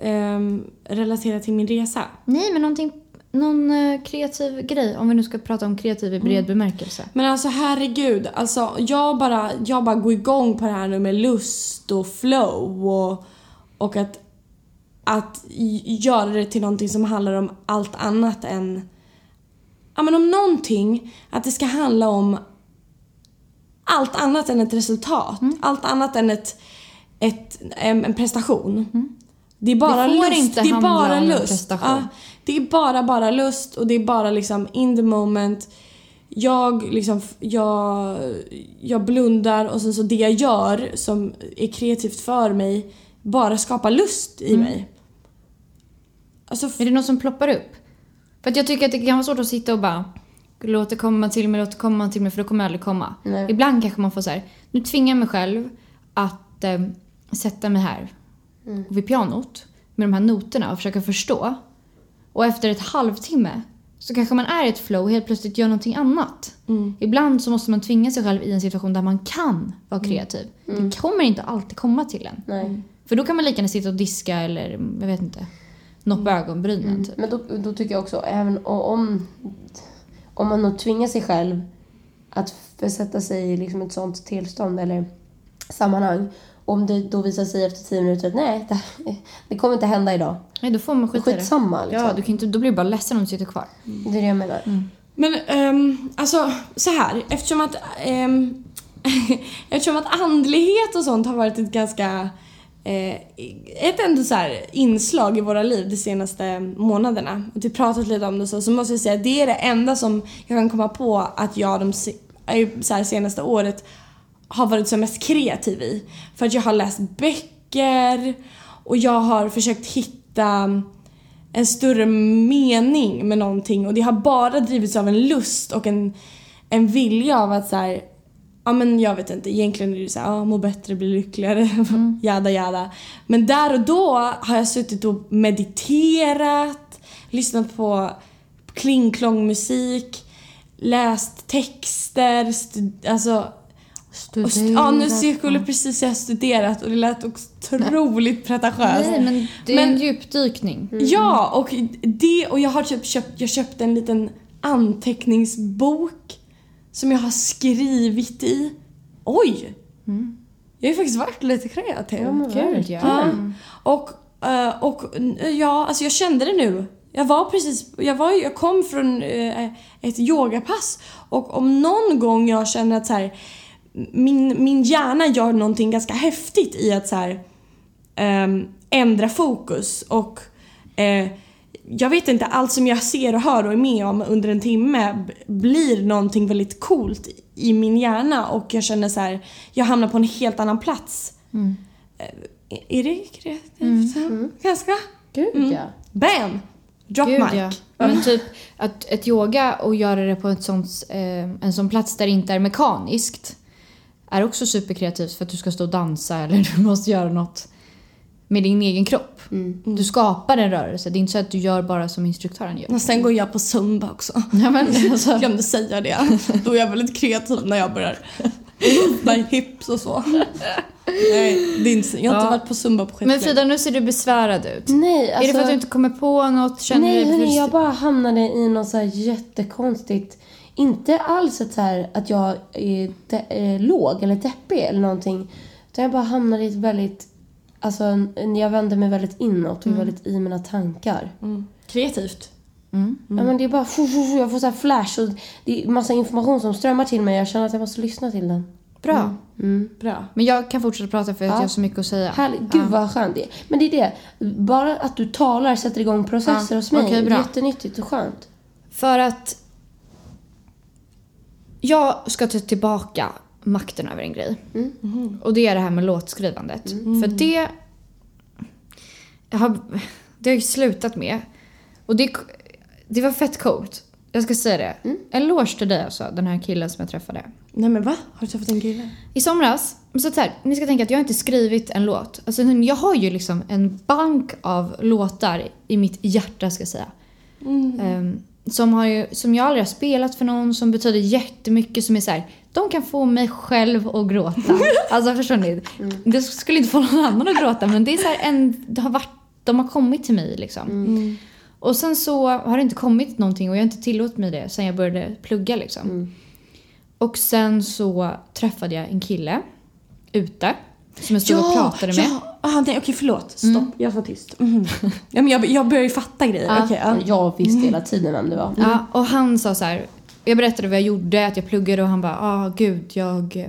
Ehm, relatera till min resa. Nej, men någonting, någon eh, kreativ grej. Om vi nu ska prata om kreativ i bred bemärkelse. Men alltså herregud, alltså jag bara, jag bara går igång på det här nu med lust och flow och, och att, att göra det till någonting som handlar om allt annat än... Ja men om någonting, att det ska handla om allt annat än ett resultat. Allt annat än ett, ett, en, en prestation. Det är bara Det lust. inte det är bara lust. Ja, det är bara, bara lust och det är bara liksom in the moment. jag liksom, jag, jag blundar och sen så det jag gör som är kreativt för mig bara skapar lust i mig. Alltså, Är det något som ploppar upp? För att jag tycker att det kan vara svårt att sitta och bara låt det komma till mig, låt det komma till mig för då kommer det aldrig komma. Nej. Ibland kanske man får så här, nu tvingar jag mig själv att eh, sätta mig här vid pianot med de här noterna och försöka förstå. Och efter ett halvtimme så kanske man är i ett flow och helt plötsligt gör någonting annat. Ibland så måste man tvinga sig själv i en situation där man kan vara kreativ. Det kommer inte alltid komma till en. Nej. För då kan man lika gärna sitta och diska eller jag vet inte, noppa ögonbrynen typ. Men då, då tycker jag också, även om, om man nog tvingar sig själv att försätta sig i liksom ett sånt tillstånd eller sammanhang. Om det då visar sig efter tio minuter att nej, det, <laughs> det kommer inte hända idag. Nej, då får man skita. Skitsamma liksom. Ja, du kan inte, då blir du bara ledsen om du sitter kvar. Det är det jag menar. Men um, alltså så här, eftersom att ehm, <laughs> eftersom att andlighet och sånt har varit ett ganska Eh, ett ändå så här inslag i våra liv de senaste månaderna och vi pratat lite om det så, så måste jag säga att det är det enda som jag kan komma på att jag de eh, så här, senaste året har varit som mest kreativ i. För att jag har läst böcker och jag har försökt hitta en större mening med någonting och det har bara drivits av en lust och en, en vilja av att så här, ja men jag vet inte, egentligen är det så här, ja, må bättre, bli lyckligare, <laughs> jada jada. Men där och då har jag suttit och mediterat, lyssnat på klingklong musik, läst texter, stud- alltså och st- ja, nu jag skulle precis säga studerat och det lät också otroligt pretentiöst. Nej, men det är en Men- djupdykning. Ja, och det och jag har typ köpt, jag köpte en liten anteckningsbok som jag har skrivit i. Oj! Jag har ju faktiskt varit lite kreativ. Ja, men Gud, ja. Ja. Och, eh, och ja, alltså jag kände det nu. Jag var precis, jag, var, jag kom från eh, ett yogapass och om någon gång jag känner att så här, min, min hjärna gör någonting ganska häftigt i att så här, ehm, ändra fokus och eh, jag vet inte, allt som jag ser och hör och är med om under en timme blir någonting väldigt coolt i min hjärna och jag känner så här, jag hamnar på en helt annan plats. Eh, Är det kreativt? Ja, Ganska. Gud ja. Bam! Drop Gud, mic. ja. Men typ att ett yoga och göra det på ett sånt, eh, en sån plats där det inte är mekaniskt är också superkreativt för att du ska stå och dansa eller <laughs> du måste göra något med din egen kropp. Du skapar en rörelse. Det är inte så att du gör bara som instruktören gör. Och sen går jag på zumba också. Ja, men, <laughs> alltså, Jag glömde säga det. Då är jag väldigt kreativ när jag börjar <laughs> öppna hips och så. Nej, det är inte, jag har inte Ja. varit på zumba på men skitlänge. Frida, nu ser du besvärad ut. Nej, alltså. är det för att du inte kommer på något? Känner Nej hörni, jag bara hamnade i något så här jättekonstigt. Inte alls ett så här att jag är de- eh, låg eller deppig eller någonting. Utan jag bara hamnade i ett väldigt... Alltså, jag vände mig väldigt inåt och är väldigt i mina tankar. Mm. Kreativt. Ja, men det är bara... Jag får så här flash och det är massa information som strömmar till mig. Jag känner att jag måste lyssna till den. Bra. Bra. Men jag kan fortsätta prata för att Ja. jag har så mycket att säga. Härligt. Gud vad skönt det är. Men det är det. Bara att du talar sätter igång processer Ja, hos mig. okej, bra. Jättenyttigt och skönt. För att jag ska ta tillbaka makten över en grej. Och det är det här med låtskrivandet. För det jag har, det har jag slutat med. Och det, det var fett coolt. Jag ska säga det. En eloge till dig alltså, den här killen som jag träffade. Nej men va? Har du träffat en kille? I somras, så här, ni ska tänka att jag har inte skrivit en låt. Alltså, jag har ju liksom en bank av låtar i mitt hjärta ska jag säga. Ehm, som, har ju, som jag aldrig har spelat för någon, som betyder jättemycket, som är så här, de kan få mig själv att gråta. <laughs> alltså förstår ni? Det skulle inte få någon annan att gråta men det är så här en, det har varit, de har kommit till mig liksom. Och sen så har det inte kommit någonting och jag har inte tillåtit mig det sen jag började plugga liksom. Och sen så träffade jag en kille ute som jag stod och pratade med. Ja, ah, nej, okej förlåt. Stopp, jag var tyst. Mhm. Ja, men jag, jag börjar ju fatta grejer. Ja. Okej, ja. Jag visste hela tiden vem det var. Ja, och han sa så här. Jag berättade vad jag gjorde, att jag pluggade och han bara ah gud jag,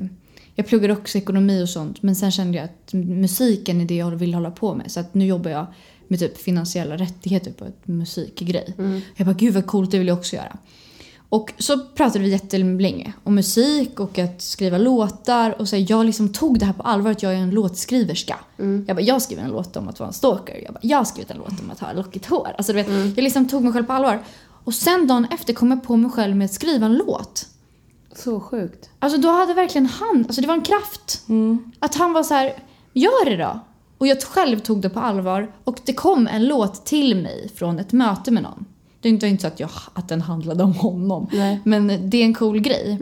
jag pluggade också ekonomi och sånt men sen kände jag att musiken är det jag vill hålla på med så att nu jobbar jag med typ finansiella rättigheter på ett musikgrej. Jag bara gud vad coolt det vill jag också göra. Och så pratade vi jättelänge om musik och att skriva låtar. Och så här, jag liksom tog det här på allvar att jag är en låtskriverska. Jag bara, jag skriver en låt om att vara en stalker. Jag bara, jag har skrivit en låt om att ha lockigt hår. Alltså du vet, jag liksom tog mig själv på allvar. Och sen dagen efter kom jag på mig själv med att skriva en låt. Så sjukt. Alltså då hade verkligen han, alltså det var en kraft. Att han var så här, gör det då. Och jag själv tog det på allvar och det kom en låt till mig från ett möte med någon. Det är inte, inte så att, jag, att den handlade om honom. Nej. Men det är en cool grej.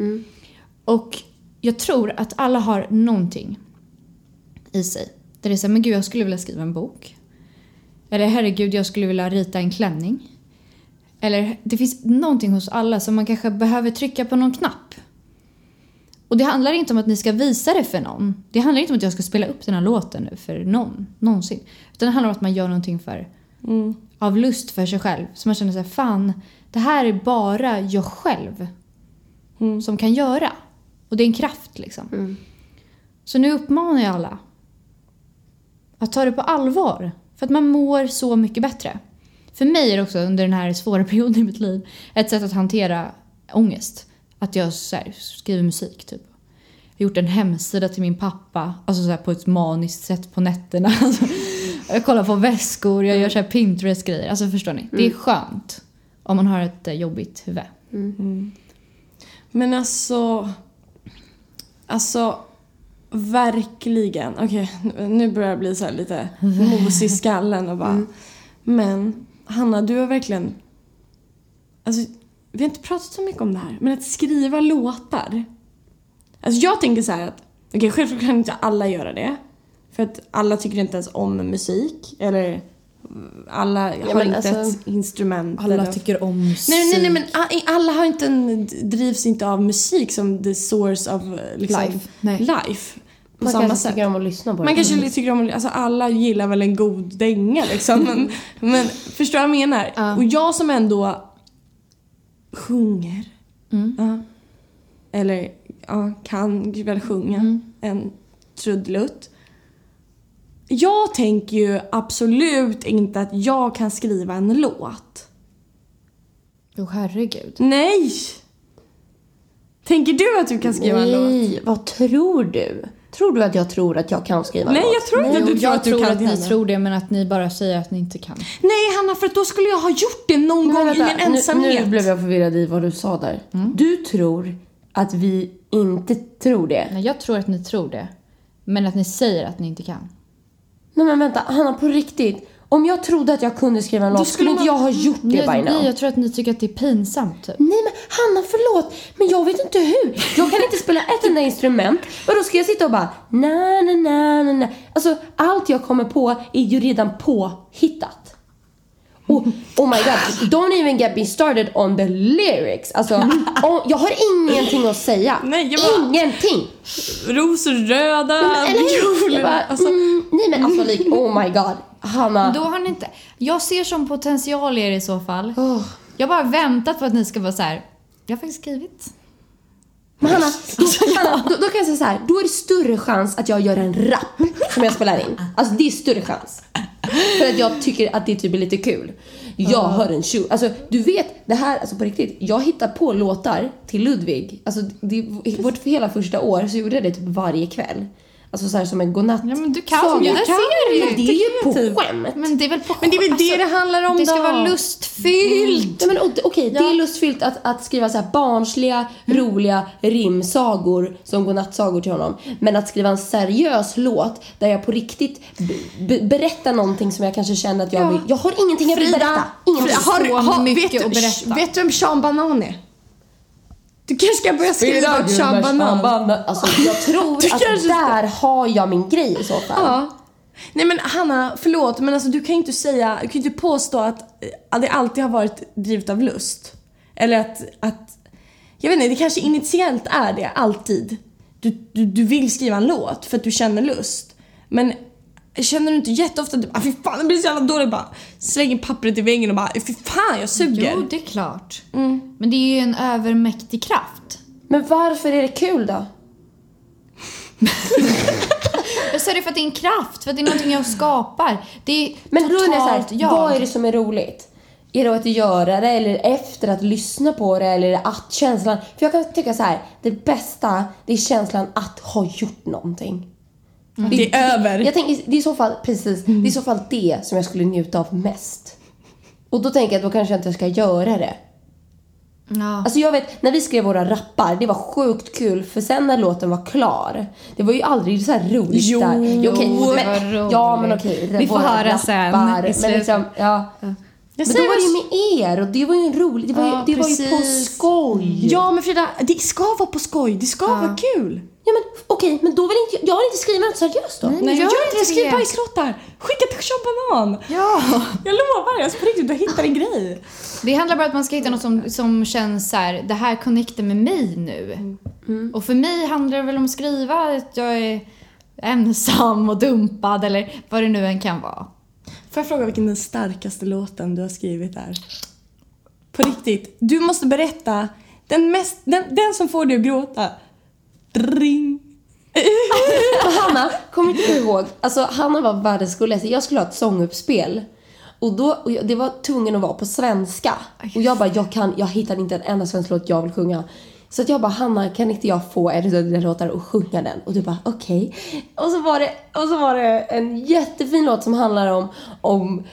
Och jag tror att alla har någonting i sig. Där det är såhär, men gud jag skulle vilja skriva en bok. Eller herregud jag skulle vilja rita en klänning. Eller det finns någonting hos alla som man kanske behöver trycka på någon knapp. Och det handlar inte om att ni ska visa det för någon. Det handlar inte om att jag ska spela upp den här låten nu för någon, någonsin. Utan det handlar om att man gör någonting för, av lust för sig själv. Så man känner sig fan, det här är bara jag själv som kan göra. Och det är en kraft liksom. Så nu uppmanar jag alla att ta det på allvar. För att man mår så mycket bättre. För mig är det också under den här svåra <laughs> perioden i mitt liv ett sätt att hantera ångest. Att jag så här, skriver musik typ. Jag har gjort en hemsida till min pappa, alltså så här, på ett maniskt sätt på nätterna. <laughs> Alltså, jag kollar på väskor, jag gör så här Pinterest-grejer. Alltså förstår ni? Det är skönt om man har ett eh, jobbigt huvud. Men alltså... Alltså, verkligen. Okej, nu- nu börjar jag bli så här lite <laughs> mos i skallen och bara... Men Hanna, du har verkligen... Alltså, vi har inte pratat så mycket om det här, men att skriva låtar. Alltså jag tänker så här att... Okej, självklart kan inte alla göra det. För att alla tycker inte ens om musik. Eller alla har men inte alltså, ett instrument. Alla eller- tycker om musik. Nej, nej, nej, men alla har inte en, drivs inte av musik som the source of liksom, Life. Nej. life på Man samma kanske sätt. tycker om att lyssna på Man det. kanske tycker om, alltså alla gillar väl en god dänga liksom. Men, <laughs> men förstår vad jag menar? Ja. Och jag som ändå sjunger. Mm. Ja. Eller ja, kan väl sjunga Mm. en trudelutt. Jag tänker ju absolut inte att jag kan skriva en låt. Jo, herregud. Nej! Tänker du att du kan skriva en låt? Nej, vad tror du? Tror du att jag tror att jag kan skriva en Nej, låt? jag tror inte att du tror jag att du tror kan att ni tror det, men att ni bara säger att ni inte kan. Nej Hanna, för då skulle jag ha gjort det någon Men gång vänta, i en nu- ensamhet. Nu blev jag förvirrad i vad du sa där. Mm. Du tror att vi inte tror det? Nej, jag tror att ni tror det. Men att ni säger att ni inte kan. Nej men vänta, Hanna på riktigt. Om jag trodde att jag kunde skriva en låt skulle inte jag ha gjort det by now. nej, jag tror att ni tycker att det är pinsamt typ. Nej men Hanna förlåt, men jag vet inte hur. Jag kan inte spela ett enda instrument. Och då ska jag sitta och bara na na na na na. Alltså allt jag kommer på är ju redan påhittat. Och oh my god, don't even get me started on the lyrics. Alltså, <laughs> om, jag har ingenting att säga. Nej, jag bara- Ingenting. Rosor röda, violer. Alltså, mm, nej men alltså like, oh my god. Hanna. Då har ni inte... Jag ser som potential i er i så fall. Åh. Jag har bara väntat på att ni ska vara så här. Jag har faktiskt skrivit. Men Hanna, då, Hanna då, då kan jag säga så här. Då är det större chans att jag gör en rap som jag spelar in. Alltså det är större chans. För att jag tycker att det typ är lite kul. Jag har en tjo. Alltså du vet, det här, alltså på riktigt. Jag hittar på låtar till Ludvig. Alltså det, vårt hela första år så gjorde jag det typ varje kväll. Alltså så här som en godnatt. Ja, men du kan saga. ju, det ser du Men ju. det är ju på skämt. Men det är väl på Men det är väl det det handlar om Det ska då? vara lustfyllt. Ja, men o- okej, det Ja. är lustfyllt att, att skriva så här barnsliga, roliga rimsagor som godnattsagor till honom. Men att skriva en seriös låt där jag på riktigt berättar någonting som jag kanske känner att jag Ja. vill. Jag har ingenting jag vill berätta. Ingenting. Frida, så mycket vet, att du, berätta. vet du vem Sean Banan är? Du kanske ska börja skriva om Sean Banan. Alltså, jag <laughs> tror att kanske ska- där har jag min grej i så fall. Ja. Nej men Hanna, förlåt men alltså du kan ju inte säga, du kan ju inte påstå att eh, det alltid har varit drivet av lust. Eller att, att jag vet inte, det kanske initiellt är det, alltid. Du, du, du vill skriva en låt för att du känner lust. Men känner du inte jätteofta att du bara, fy fan det blir så jävla dåligt bara slänger pappret i väggen och bara, fy fan jag suger. Jo, det är klart. Men det är ju en övermäktig kraft. Men varför är det kul då? <laughs> Jag säger det för att det är en kraft, för att det är någonting jag skapar. Det är Men då är här, totalt jag. vad är det som är roligt? Är det att göra det eller efter att lyssna på det eller att känslan? För jag kan tycka så här, det bästa det är känslan att ha gjort någonting. Det är över. Jag tänker, det är i så fall, precis, det är i så fall det som jag skulle njuta av mest. Och då tänker jag att då kanske jag inte ska göra det. Ja. Alltså jag vet, när vi skrev våra rappar, det var sjukt kul för sen när låten var klar, det var ju aldrig så här roligt Jo, där. Jo, okej, det men, var roligt. Ja men okej, Vi får höra sen rappar, i Men liksom, ja. Men då var det ju med er och det var ju roligt, det var, Ja, ju, det var ju på skoj. Ja men Frida, det ska vara på skoj. Det ska vara kul. Ja men okej, men då vill inte, jag vill inte skriva något seriöst då. Nej, jag gör inte inte skriv det. bajslåtar. Skicka till Sean Banan. ja. Jag lovar, alltså på riktigt, du hittar en grej. Det handlar bara om att man ska hitta något som, som känns så här, det här connectar med mig nu. Och för mig handlar det väl om att skriva att jag är ensam och dumpad eller vad det nu än kan vara. Får jag fråga vilken den starkaste låten du har skrivit är? På riktigt. Du måste berätta den, mest, den, den som får dig att gråta. Ring. Hanna, kommer inte du ihåg? Alltså Hanna var världens gulligaste. Jag skulle ha ett sånguppspel. Och, då, och jag- det var tvungen att vara på svenska. Och jag bara, jag kan, jag hittar inte en enda svensk låt jag vill sjunga. Så att jag bara, Hanna kan inte jag få en av dina låtar och sjunga den? Och du bara, okej. Och, så var det, och så var det en jättefin låt som handlar om, om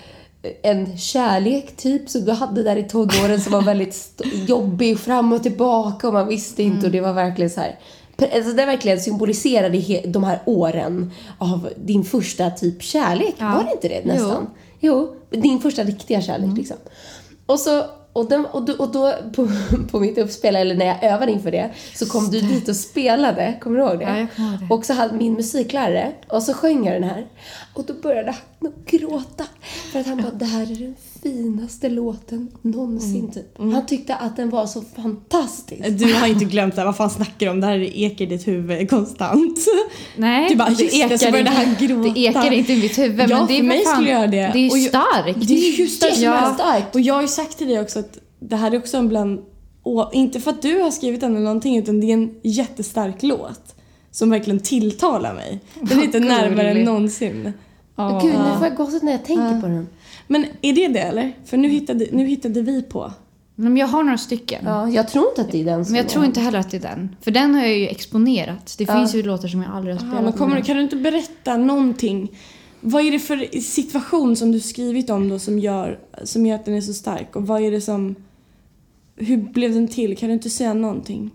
en kärlek typ som du hade där i tonåren som var väldigt jobbig fram och tillbaka och man visste inte och det var verkligen så här. Alltså det verkligen symboliserade de här åren av din första typ kärlek. Ja. Var det inte det nästan? Jo. din första riktiga kärlek Mm. liksom. Och så och, den, och, då, och då på, <laughs> på mitt uppspel, eller när jag övade inför det, så kom du dit och spelade. Kommer du ihåg det? Ja, jag kommer ihåg det. Och så hade min musiklärare, och så sjöng jag den här. Och då började han gråta. För att han bara, det här är den finaste låten någonsin Mm. typ. Han tyckte att den var så fantastisk. Du har inte glömt det vad fan snackar du om? Det här ekar i ditt huvud konstant. Nej, Du bara, just det, så började han gråta. Det ekar inte i mitt huvud. Ja, men det är för mig fan, skulle göra det. Det är ju starkt. Det är ju starkt Ja. starkt. Och jag har ju sagt till dig också att det här är också en bland... Och inte för att du har skrivit den eller någonting utan det är en jättestark låt. Som verkligen tilltalar mig. Den är inte Vad närmare än någonsin. Ja. Gud, nu får jag gåshud när jag tänker på den. Men är det det eller? För nu hittade, nu hittade vi på. Men jag har några stycken. Ja, jag tror inte att det är den som Men jag tror inte heller att det är den. För den har jag ju exponerat. Det finns ju låtar som jag aldrig har Ja, spelat. men kommer, kan du inte berätta någonting? Vad är det för situation som du skrivit om då som gör, som gör att den är så stark? Och vad är det som... Hur blev den till? Kan du inte säga någonting?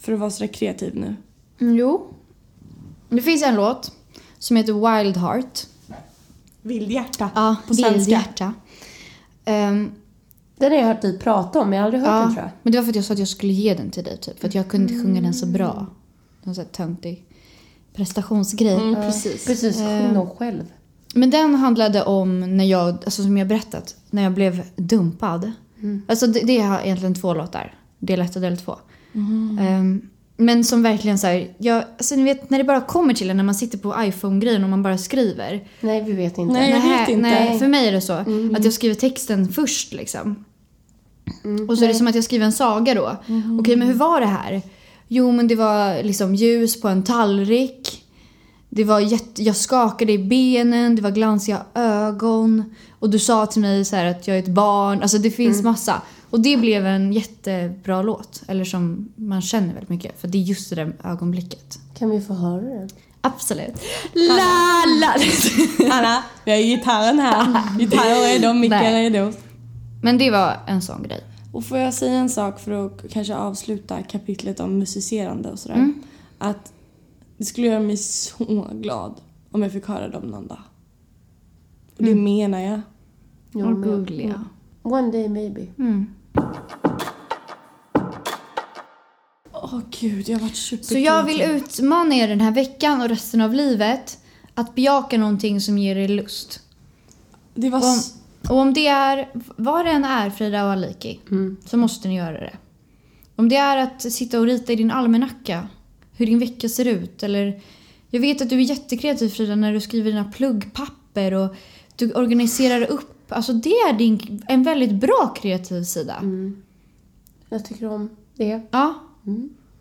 För att vara sådär kreativ nu. Mm, jo. Det finns en låt som heter Wild Heart. Vildhjärta. Ja, på svenska. Vildhjärta. Ehm, Den har jag hört dig prata om, men jag har aldrig hört den tror jag. men det var för att jag sa att jag skulle ge den till dig typ. För att jag kunde inte sjunga den så bra. Någon sån här töntig prestationsgrej. Mm, precis. Precis, sjung dem själv. Men den handlade om när jag, alltså som jag berättat, när jag blev dumpad. Alltså det, det är egentligen två låtar. Del ett och del två. Ehm, men som verkligen så här, jag, alltså ni vet när det bara kommer till en när man sitter på iPhone-grejen och man bara skriver. Nej, vi vet inte. Nej. jag vet inte. Nej, för mig är det så. Att jag skriver texten först liksom. och så är det som att jag skriver en saga då. Okej, men hur var det här? Jo, men det var liksom ljus på en tallrik. Det var jätte, jag skakade i benen, det var glansiga ögon. Och du sa till mig så här att jag är ett barn. Alltså det finns massa. Och det blev en jättebra låt. Eller som man känner väldigt mycket. För det är just det där ögonblicket. Kan vi få höra den? Absolut. La, la. <laughs> Anna, vi har gitarren här. Gitarren är redo, micken är redo. Men det var en sån grej. Och får jag säga en sak för att kanske avsluta kapitlet om musicerande och sådär. Mm. Att det skulle göra mig så glad om jag fick höra dem någon dag. Och det menar jag. Men- gulliga. One day maybe. Mm. Åh gud, jag har varit super Så jag vill utmana er den här veckan och resten av livet att bejaka någonting som ger er lust. Det var... Om, s- och om det är, vad det än är Frida och Aliki, så måste ni göra det. Om det är att sitta och rita i din almanacka, hur din vecka ser ut eller jag vet att du är jättekreativ Frida när du skriver dina pluggpapper och du organiserar upp. Alltså det är din, en väldigt bra kreativ sida. Jag tycker om det. Ja.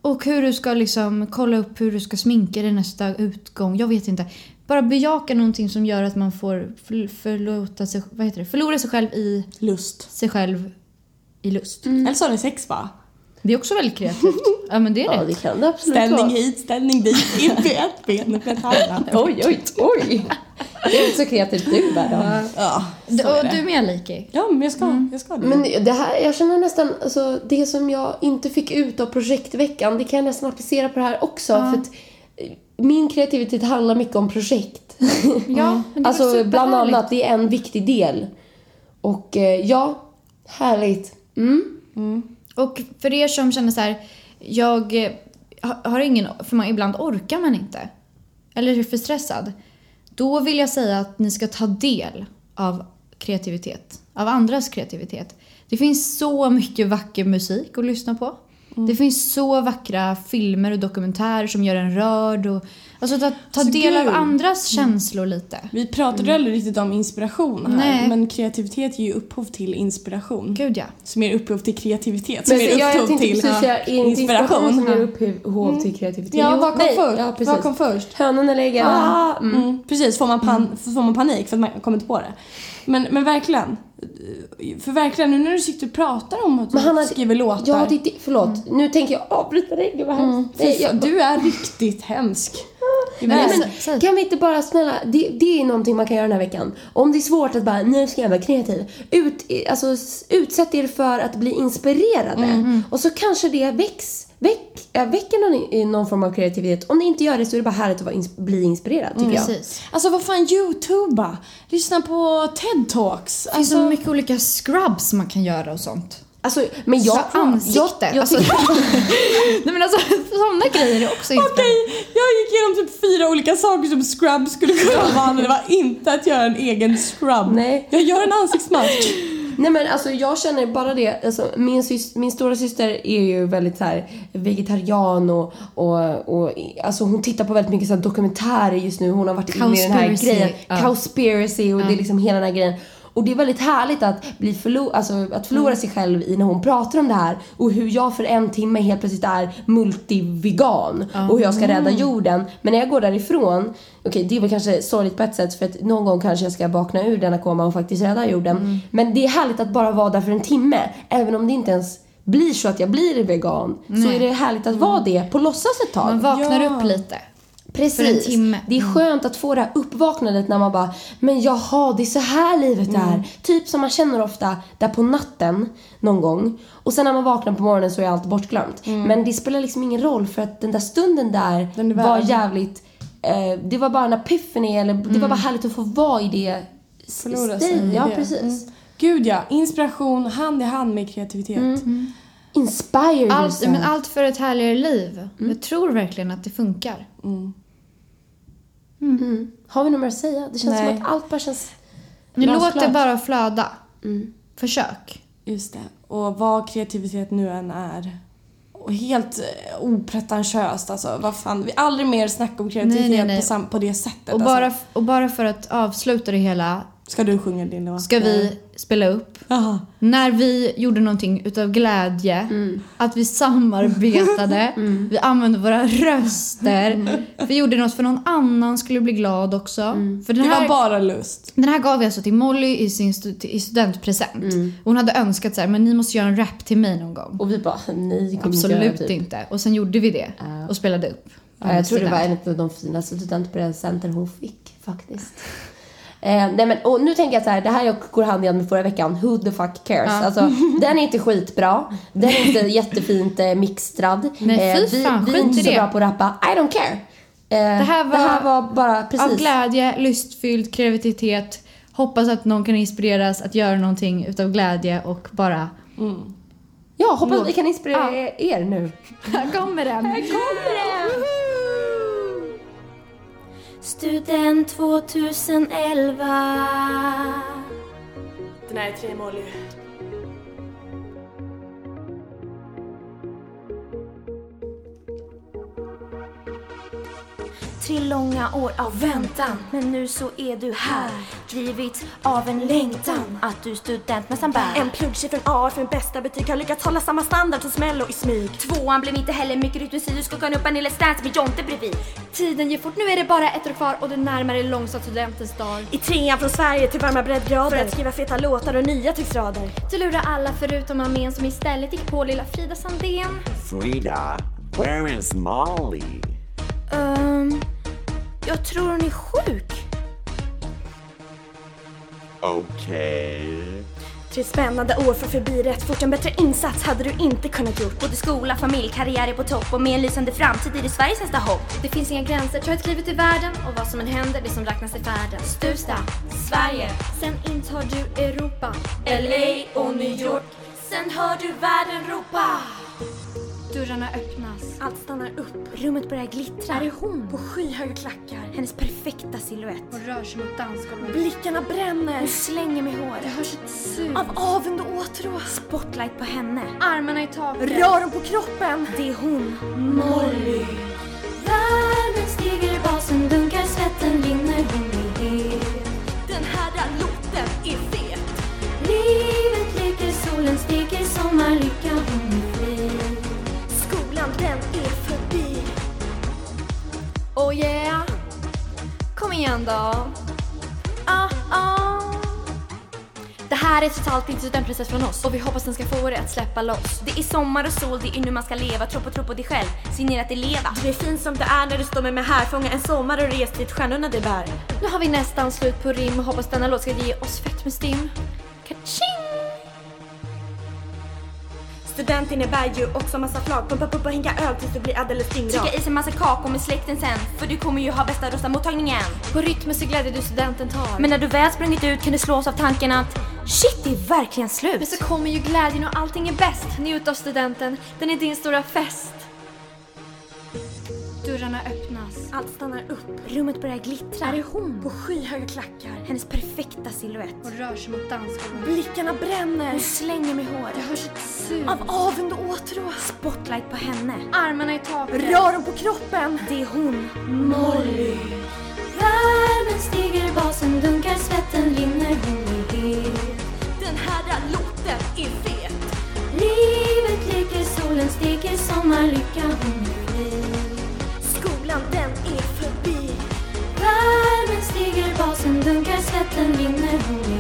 Och hur du ska liksom kolla upp hur du ska sminka dig nästa utgång. Jag vet inte. bara bejaka någonting som gör att man får för, förlåta sig, vad heter det? förlora sig själv i Lust. sig själv i lust. Eller så har ni sex bara. Det är också väldigt kreativt. ja men det är Ja, det. det kan det absolut Ställning vara. hit, ställning dit, <laughs> in ett ben, upp ett annat. Oj, oj, oj. Det är inte så kreativt du där då. Ja, Du, och det. du med Liki? Ja, men jag ska, jag ska det. Men det här, jag känner nästan, alltså det som jag inte fick ut av projektveckan, det kan jag nästan applicera på det här också. För att eh, min kreativitet handlar mycket om projekt. Ja, det <laughs> alltså bland annat, det är en viktig del. Och eh, ja, härligt. Mm. Och för er som känner så här, jag eh, har- ingen, för man, ibland orkar man inte. Eller är för stressad. Då vill jag säga att ni ska ta del av kreativitet. Av andras kreativitet. Det finns så mycket vacker musik att lyssna på. Det finns så vackra filmer och dokumentärer som gör en rörd. Och, alltså ta, ta Alltså, del av gud. andras känslor lite. Vi pratade ju aldrig riktigt om inspiration här, Nej. men kreativitet ger ju upphov till inspiration. Gud ja. Som ger upphov till kreativitet, som Men ger jag, jag upphov tänkte till precis inte inspiration som ger inspiration. upphov till kreativitet? Ja, vad kom nej, först? Ja, precis. vad kom först? Hönan eller ägget? Ah, mm. Mm, precis, får man, pan- får man panik för att man kommer inte på det. Men, men verkligen. För verkligen, nu när du sitter och pratar om att du Hanna, skriver låtar. Ja, det, det, förlåt. Nu tänker jag avbryta dig. Gud vad hemskt. Fan, jag, Du är riktigt hemsk. I Nej, men, kan vi inte bara snälla, det, det är någonting man kan göra den här veckan. Om det är svårt att bara, nu ska jag vara kreativ. Ut, alltså, utsätt er för att bli inspirerade. Och så kanske det väcks, väck, äh, väcker någon, i- någon form av kreativitet. Om det inte gör det så är det bara härligt att vara ins- bli inspirerad tycker jag. Precis. Alltså vad fan, youtuba! Lyssna på TED-talks. Det finns Alltså, så mycket olika scrubs man kan göra och sånt. Alltså, men jag... Så ansikte. Jag, jag, alltså, tycker- <laughs> nej men alltså sådana grejer är också. Okej, jag gick igenom typ fyra olika saker som scrub skulle kunna vara, men det var inte att göra en egen scrub. Nej. Jag gör en ansiktsmask. Nej men alltså jag känner bara det, alltså, min, sys, min stora syster är ju väldigt så här vegetarian och, och, och alltså hon tittar på väldigt mycket så här dokumentärer just nu. Hon har varit inne i den här grejen, ja. cowspiracy och det är liksom hela den här grejen. Och det är väldigt härligt att, bli förlo- alltså, att förlora Mm. sig själv i när hon pratar om det här och hur jag för en timme helt plötsligt är multivegan och hur jag ska rädda jorden. Men när jag går därifrån, okej det är väl kanske sorgligt på ett sätt för att någon gång kanske jag ska vakna ur denna koma och faktiskt rädda jorden. Mm. Men det är härligt att bara vara där för en timme. Även om det inte ens blir så att jag blir vegan så är det härligt att vara det på låtsas ett tag. Man vaknar Ja. upp lite. Precis. för en timme. Det är skönt att få det här uppvaknandet när man bara Men jaha, det är så här livet är. Typ som man känner ofta där på natten någon gång. Och sen när man vaknar på morgonen så är allt bortglömt. Men det spelar liksom ingen roll för att den där stunden där Den var jävligt eh, Det var bara en epiphany eller det var bara härligt att få vara i det Förlora sig Ja, precis. Mm. Gud ja, inspiration hand i hand med kreativitet. Inspire Allt, men allt för ett härligare liv. Jag tror verkligen att det funkar. Mm. Har vi något mer att säga? Det känns Nej. som att allt bara känns Nu låt glasklart. det bara flöda. Försök. Just det. Och vad kreativitet nu än är. Och helt eh, opretentiöst alltså. Vad fan. Vi aldrig mer snacka om kreativitet Nej, nej, nej. På, på det sättet. Och bara, alltså. och bara för att avsluta det hela Ska du sjunga din låt? ska vi spela upp Jaha. när vi gjorde någonting utav glädje, att vi samarbetade, <laughs> vi använde våra röster, vi gjorde något för någon annan skulle bli glad också. För den Det här, var bara lust. den här gav vi alltså till Molly i sin stu- i studentpresent. Hon hade önskat så här, men ni måste göra en rap till mig någon gång. Och vi bara, nej Absolut typ. inte. Och sen gjorde vi det och spelade upp. Ja, jag tror det var en av de finaste studentpresenter hon fick faktiskt. Eh, nej men, och nu tänker jag så här, det här går hand i hand med förra veckan, Who the fuck cares? Alltså, <laughs> den är inte skitbra, den är inte jättefint eh, mixtrad. Nej, fy vi, fan, vi är inte så det. bra på att rappa, I don't care. Eh, Det här var- det här var bara precis. Av glädje, lystfylld, kreativitet. Hoppas att någon kan inspireras att göra någonting utav glädje och bara... Ja, hoppas vi kan inspirera er nu. Här kommer den! Student 2011 Den här är tre Tre långa år av väntan. Men nu så är du här Drivits av en längtan. Att du studentmössan bär En pluggtjej från A för bästa betyg har lyckats hålla samma standard som Mello i smyg. Tvåan blev inte heller mycket rytmusik Du ska kunna upp en Let's Dance med Jonte bredvid. Tiden ger fort, nu är det bara ett år kvar Och du närmar dig långsamt studentens dag. I trean från Sverige till varma breddgrader. För att skriva feta låtar och nya textrader. Du lurar alla förutom Amen som istället gick på lilla Frida Sandén. Frida, where is Molly? Ehm, jag tror hon är sjuk. Okay. Tre spännande år för förbi rätt fort. En bättre insats hade du inte kunnat gjort. Både skola, familj, karriär är på topp och med en lysande framtid är det Sveriges nästa hopp. Det finns inga gränser, ta ett kliv ut i världen och vad som än händer, det som räknas är färden. Stuvsta, Sverige. Sen intar du Europa, LA och New York. Sen hör du världen ropa. Dörrarna öppnas. Allt stannar upp. Rummet börjar glittra. Är det hon? På skyhöga klackar. Hennes perfekta silhuett. Hon rör sig mot dansgolvet. Blickarna bränner. Hon slänger med Det håret. hörs ett sug. Av avund och åtrå. Spotlight på henne. Armarna i taket. Rör dem på kroppen. Det är hon, Molly. Värmen stiger, basen dunkar, svetten rinner, hon är het. Den här låten är fet. Livet leker, solen steker, sommarlycka, hon Oh yeah. Kom igen då. Ah, ah. Det här är totalt inte studentprincess från oss och vi hoppas den ska få er att släppa loss. Det är sommar och sol, det är nu man ska leva. Tro på, tro på dig själv. Signerat Eleva. Du är fin som du är när du står med mig här. Fånga en sommar och res dit stjärnorna det bär. Nu har vi nästan slut på rim och hoppas denna låt ska ge oss fett med stim. Kaching! Student innebär ju också massa flak. Pumpa, pumpa, hinka öl tills du blir alldeles dyngrak. Trycka i sig massa kakor med släkten sen. För du kommer ju ha bästa röstamottagningen. På rytmen så glädje du studenten tar. Men när du väl sprungit ut kan du slås av tanken att shit, det är verkligen slut. Men så kommer ju glädjen och allting är bäst. Njut av studenten, den är din stora fest. Dörrarna öppnas. Allt stannar upp. Rummet börjar glittra. Är det hon? På skyhöga klackar. Hennes perfekta silhuett. Hon rör sig mot dansgolvet. Blickarna bränner. Hon slänger med Det håret. hörs ett sug. Av avund och åtrå. Spotlight på henne. Armarna i taket. Rör dem på kroppen. Det är hon, Molly. Värmen stiger, basen dunkar, svetten rinner, hon är het. Den här låten är fet. Livet leker, solen steker, sommarlycka, Natten vinner hon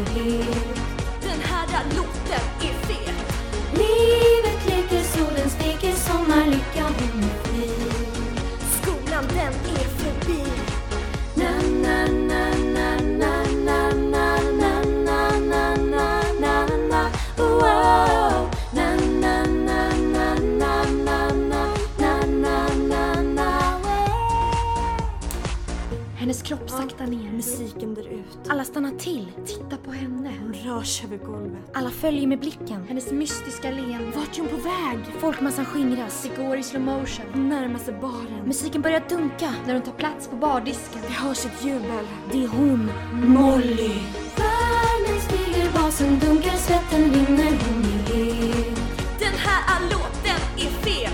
över golvet. Alla följer med blicken. Hennes mystiska leende. Vart är hon på väg? Folkmassan skingras. Det går i slow motion. Hon närmar sig baren. Musiken börjar dunka. När hon tar plats på bardisken. Det hörs ett jubel. Det är hon, Molly. Värmen stiger, basen dunkar, svetten rinner, hon är het. Den här låten är fet.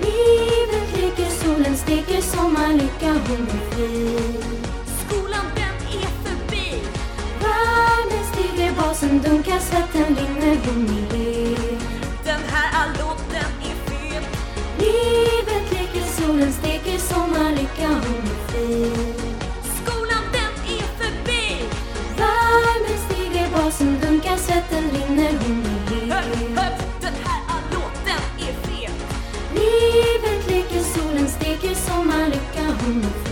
Livet leker, solen steker, sommarlycka, hon är fri. basen dunkar, svetten rinner, hon är het. Den här allåten är fet. Livet leker, solen steker, sommarlycka, hon är fin. Skolan den är förbi. Värmen stiger, basen dunkar, svetten rinner, hon är het. Höp, höp, den här allotten är fet. Livet leker, solen steker, sommarlycka, hon är fin.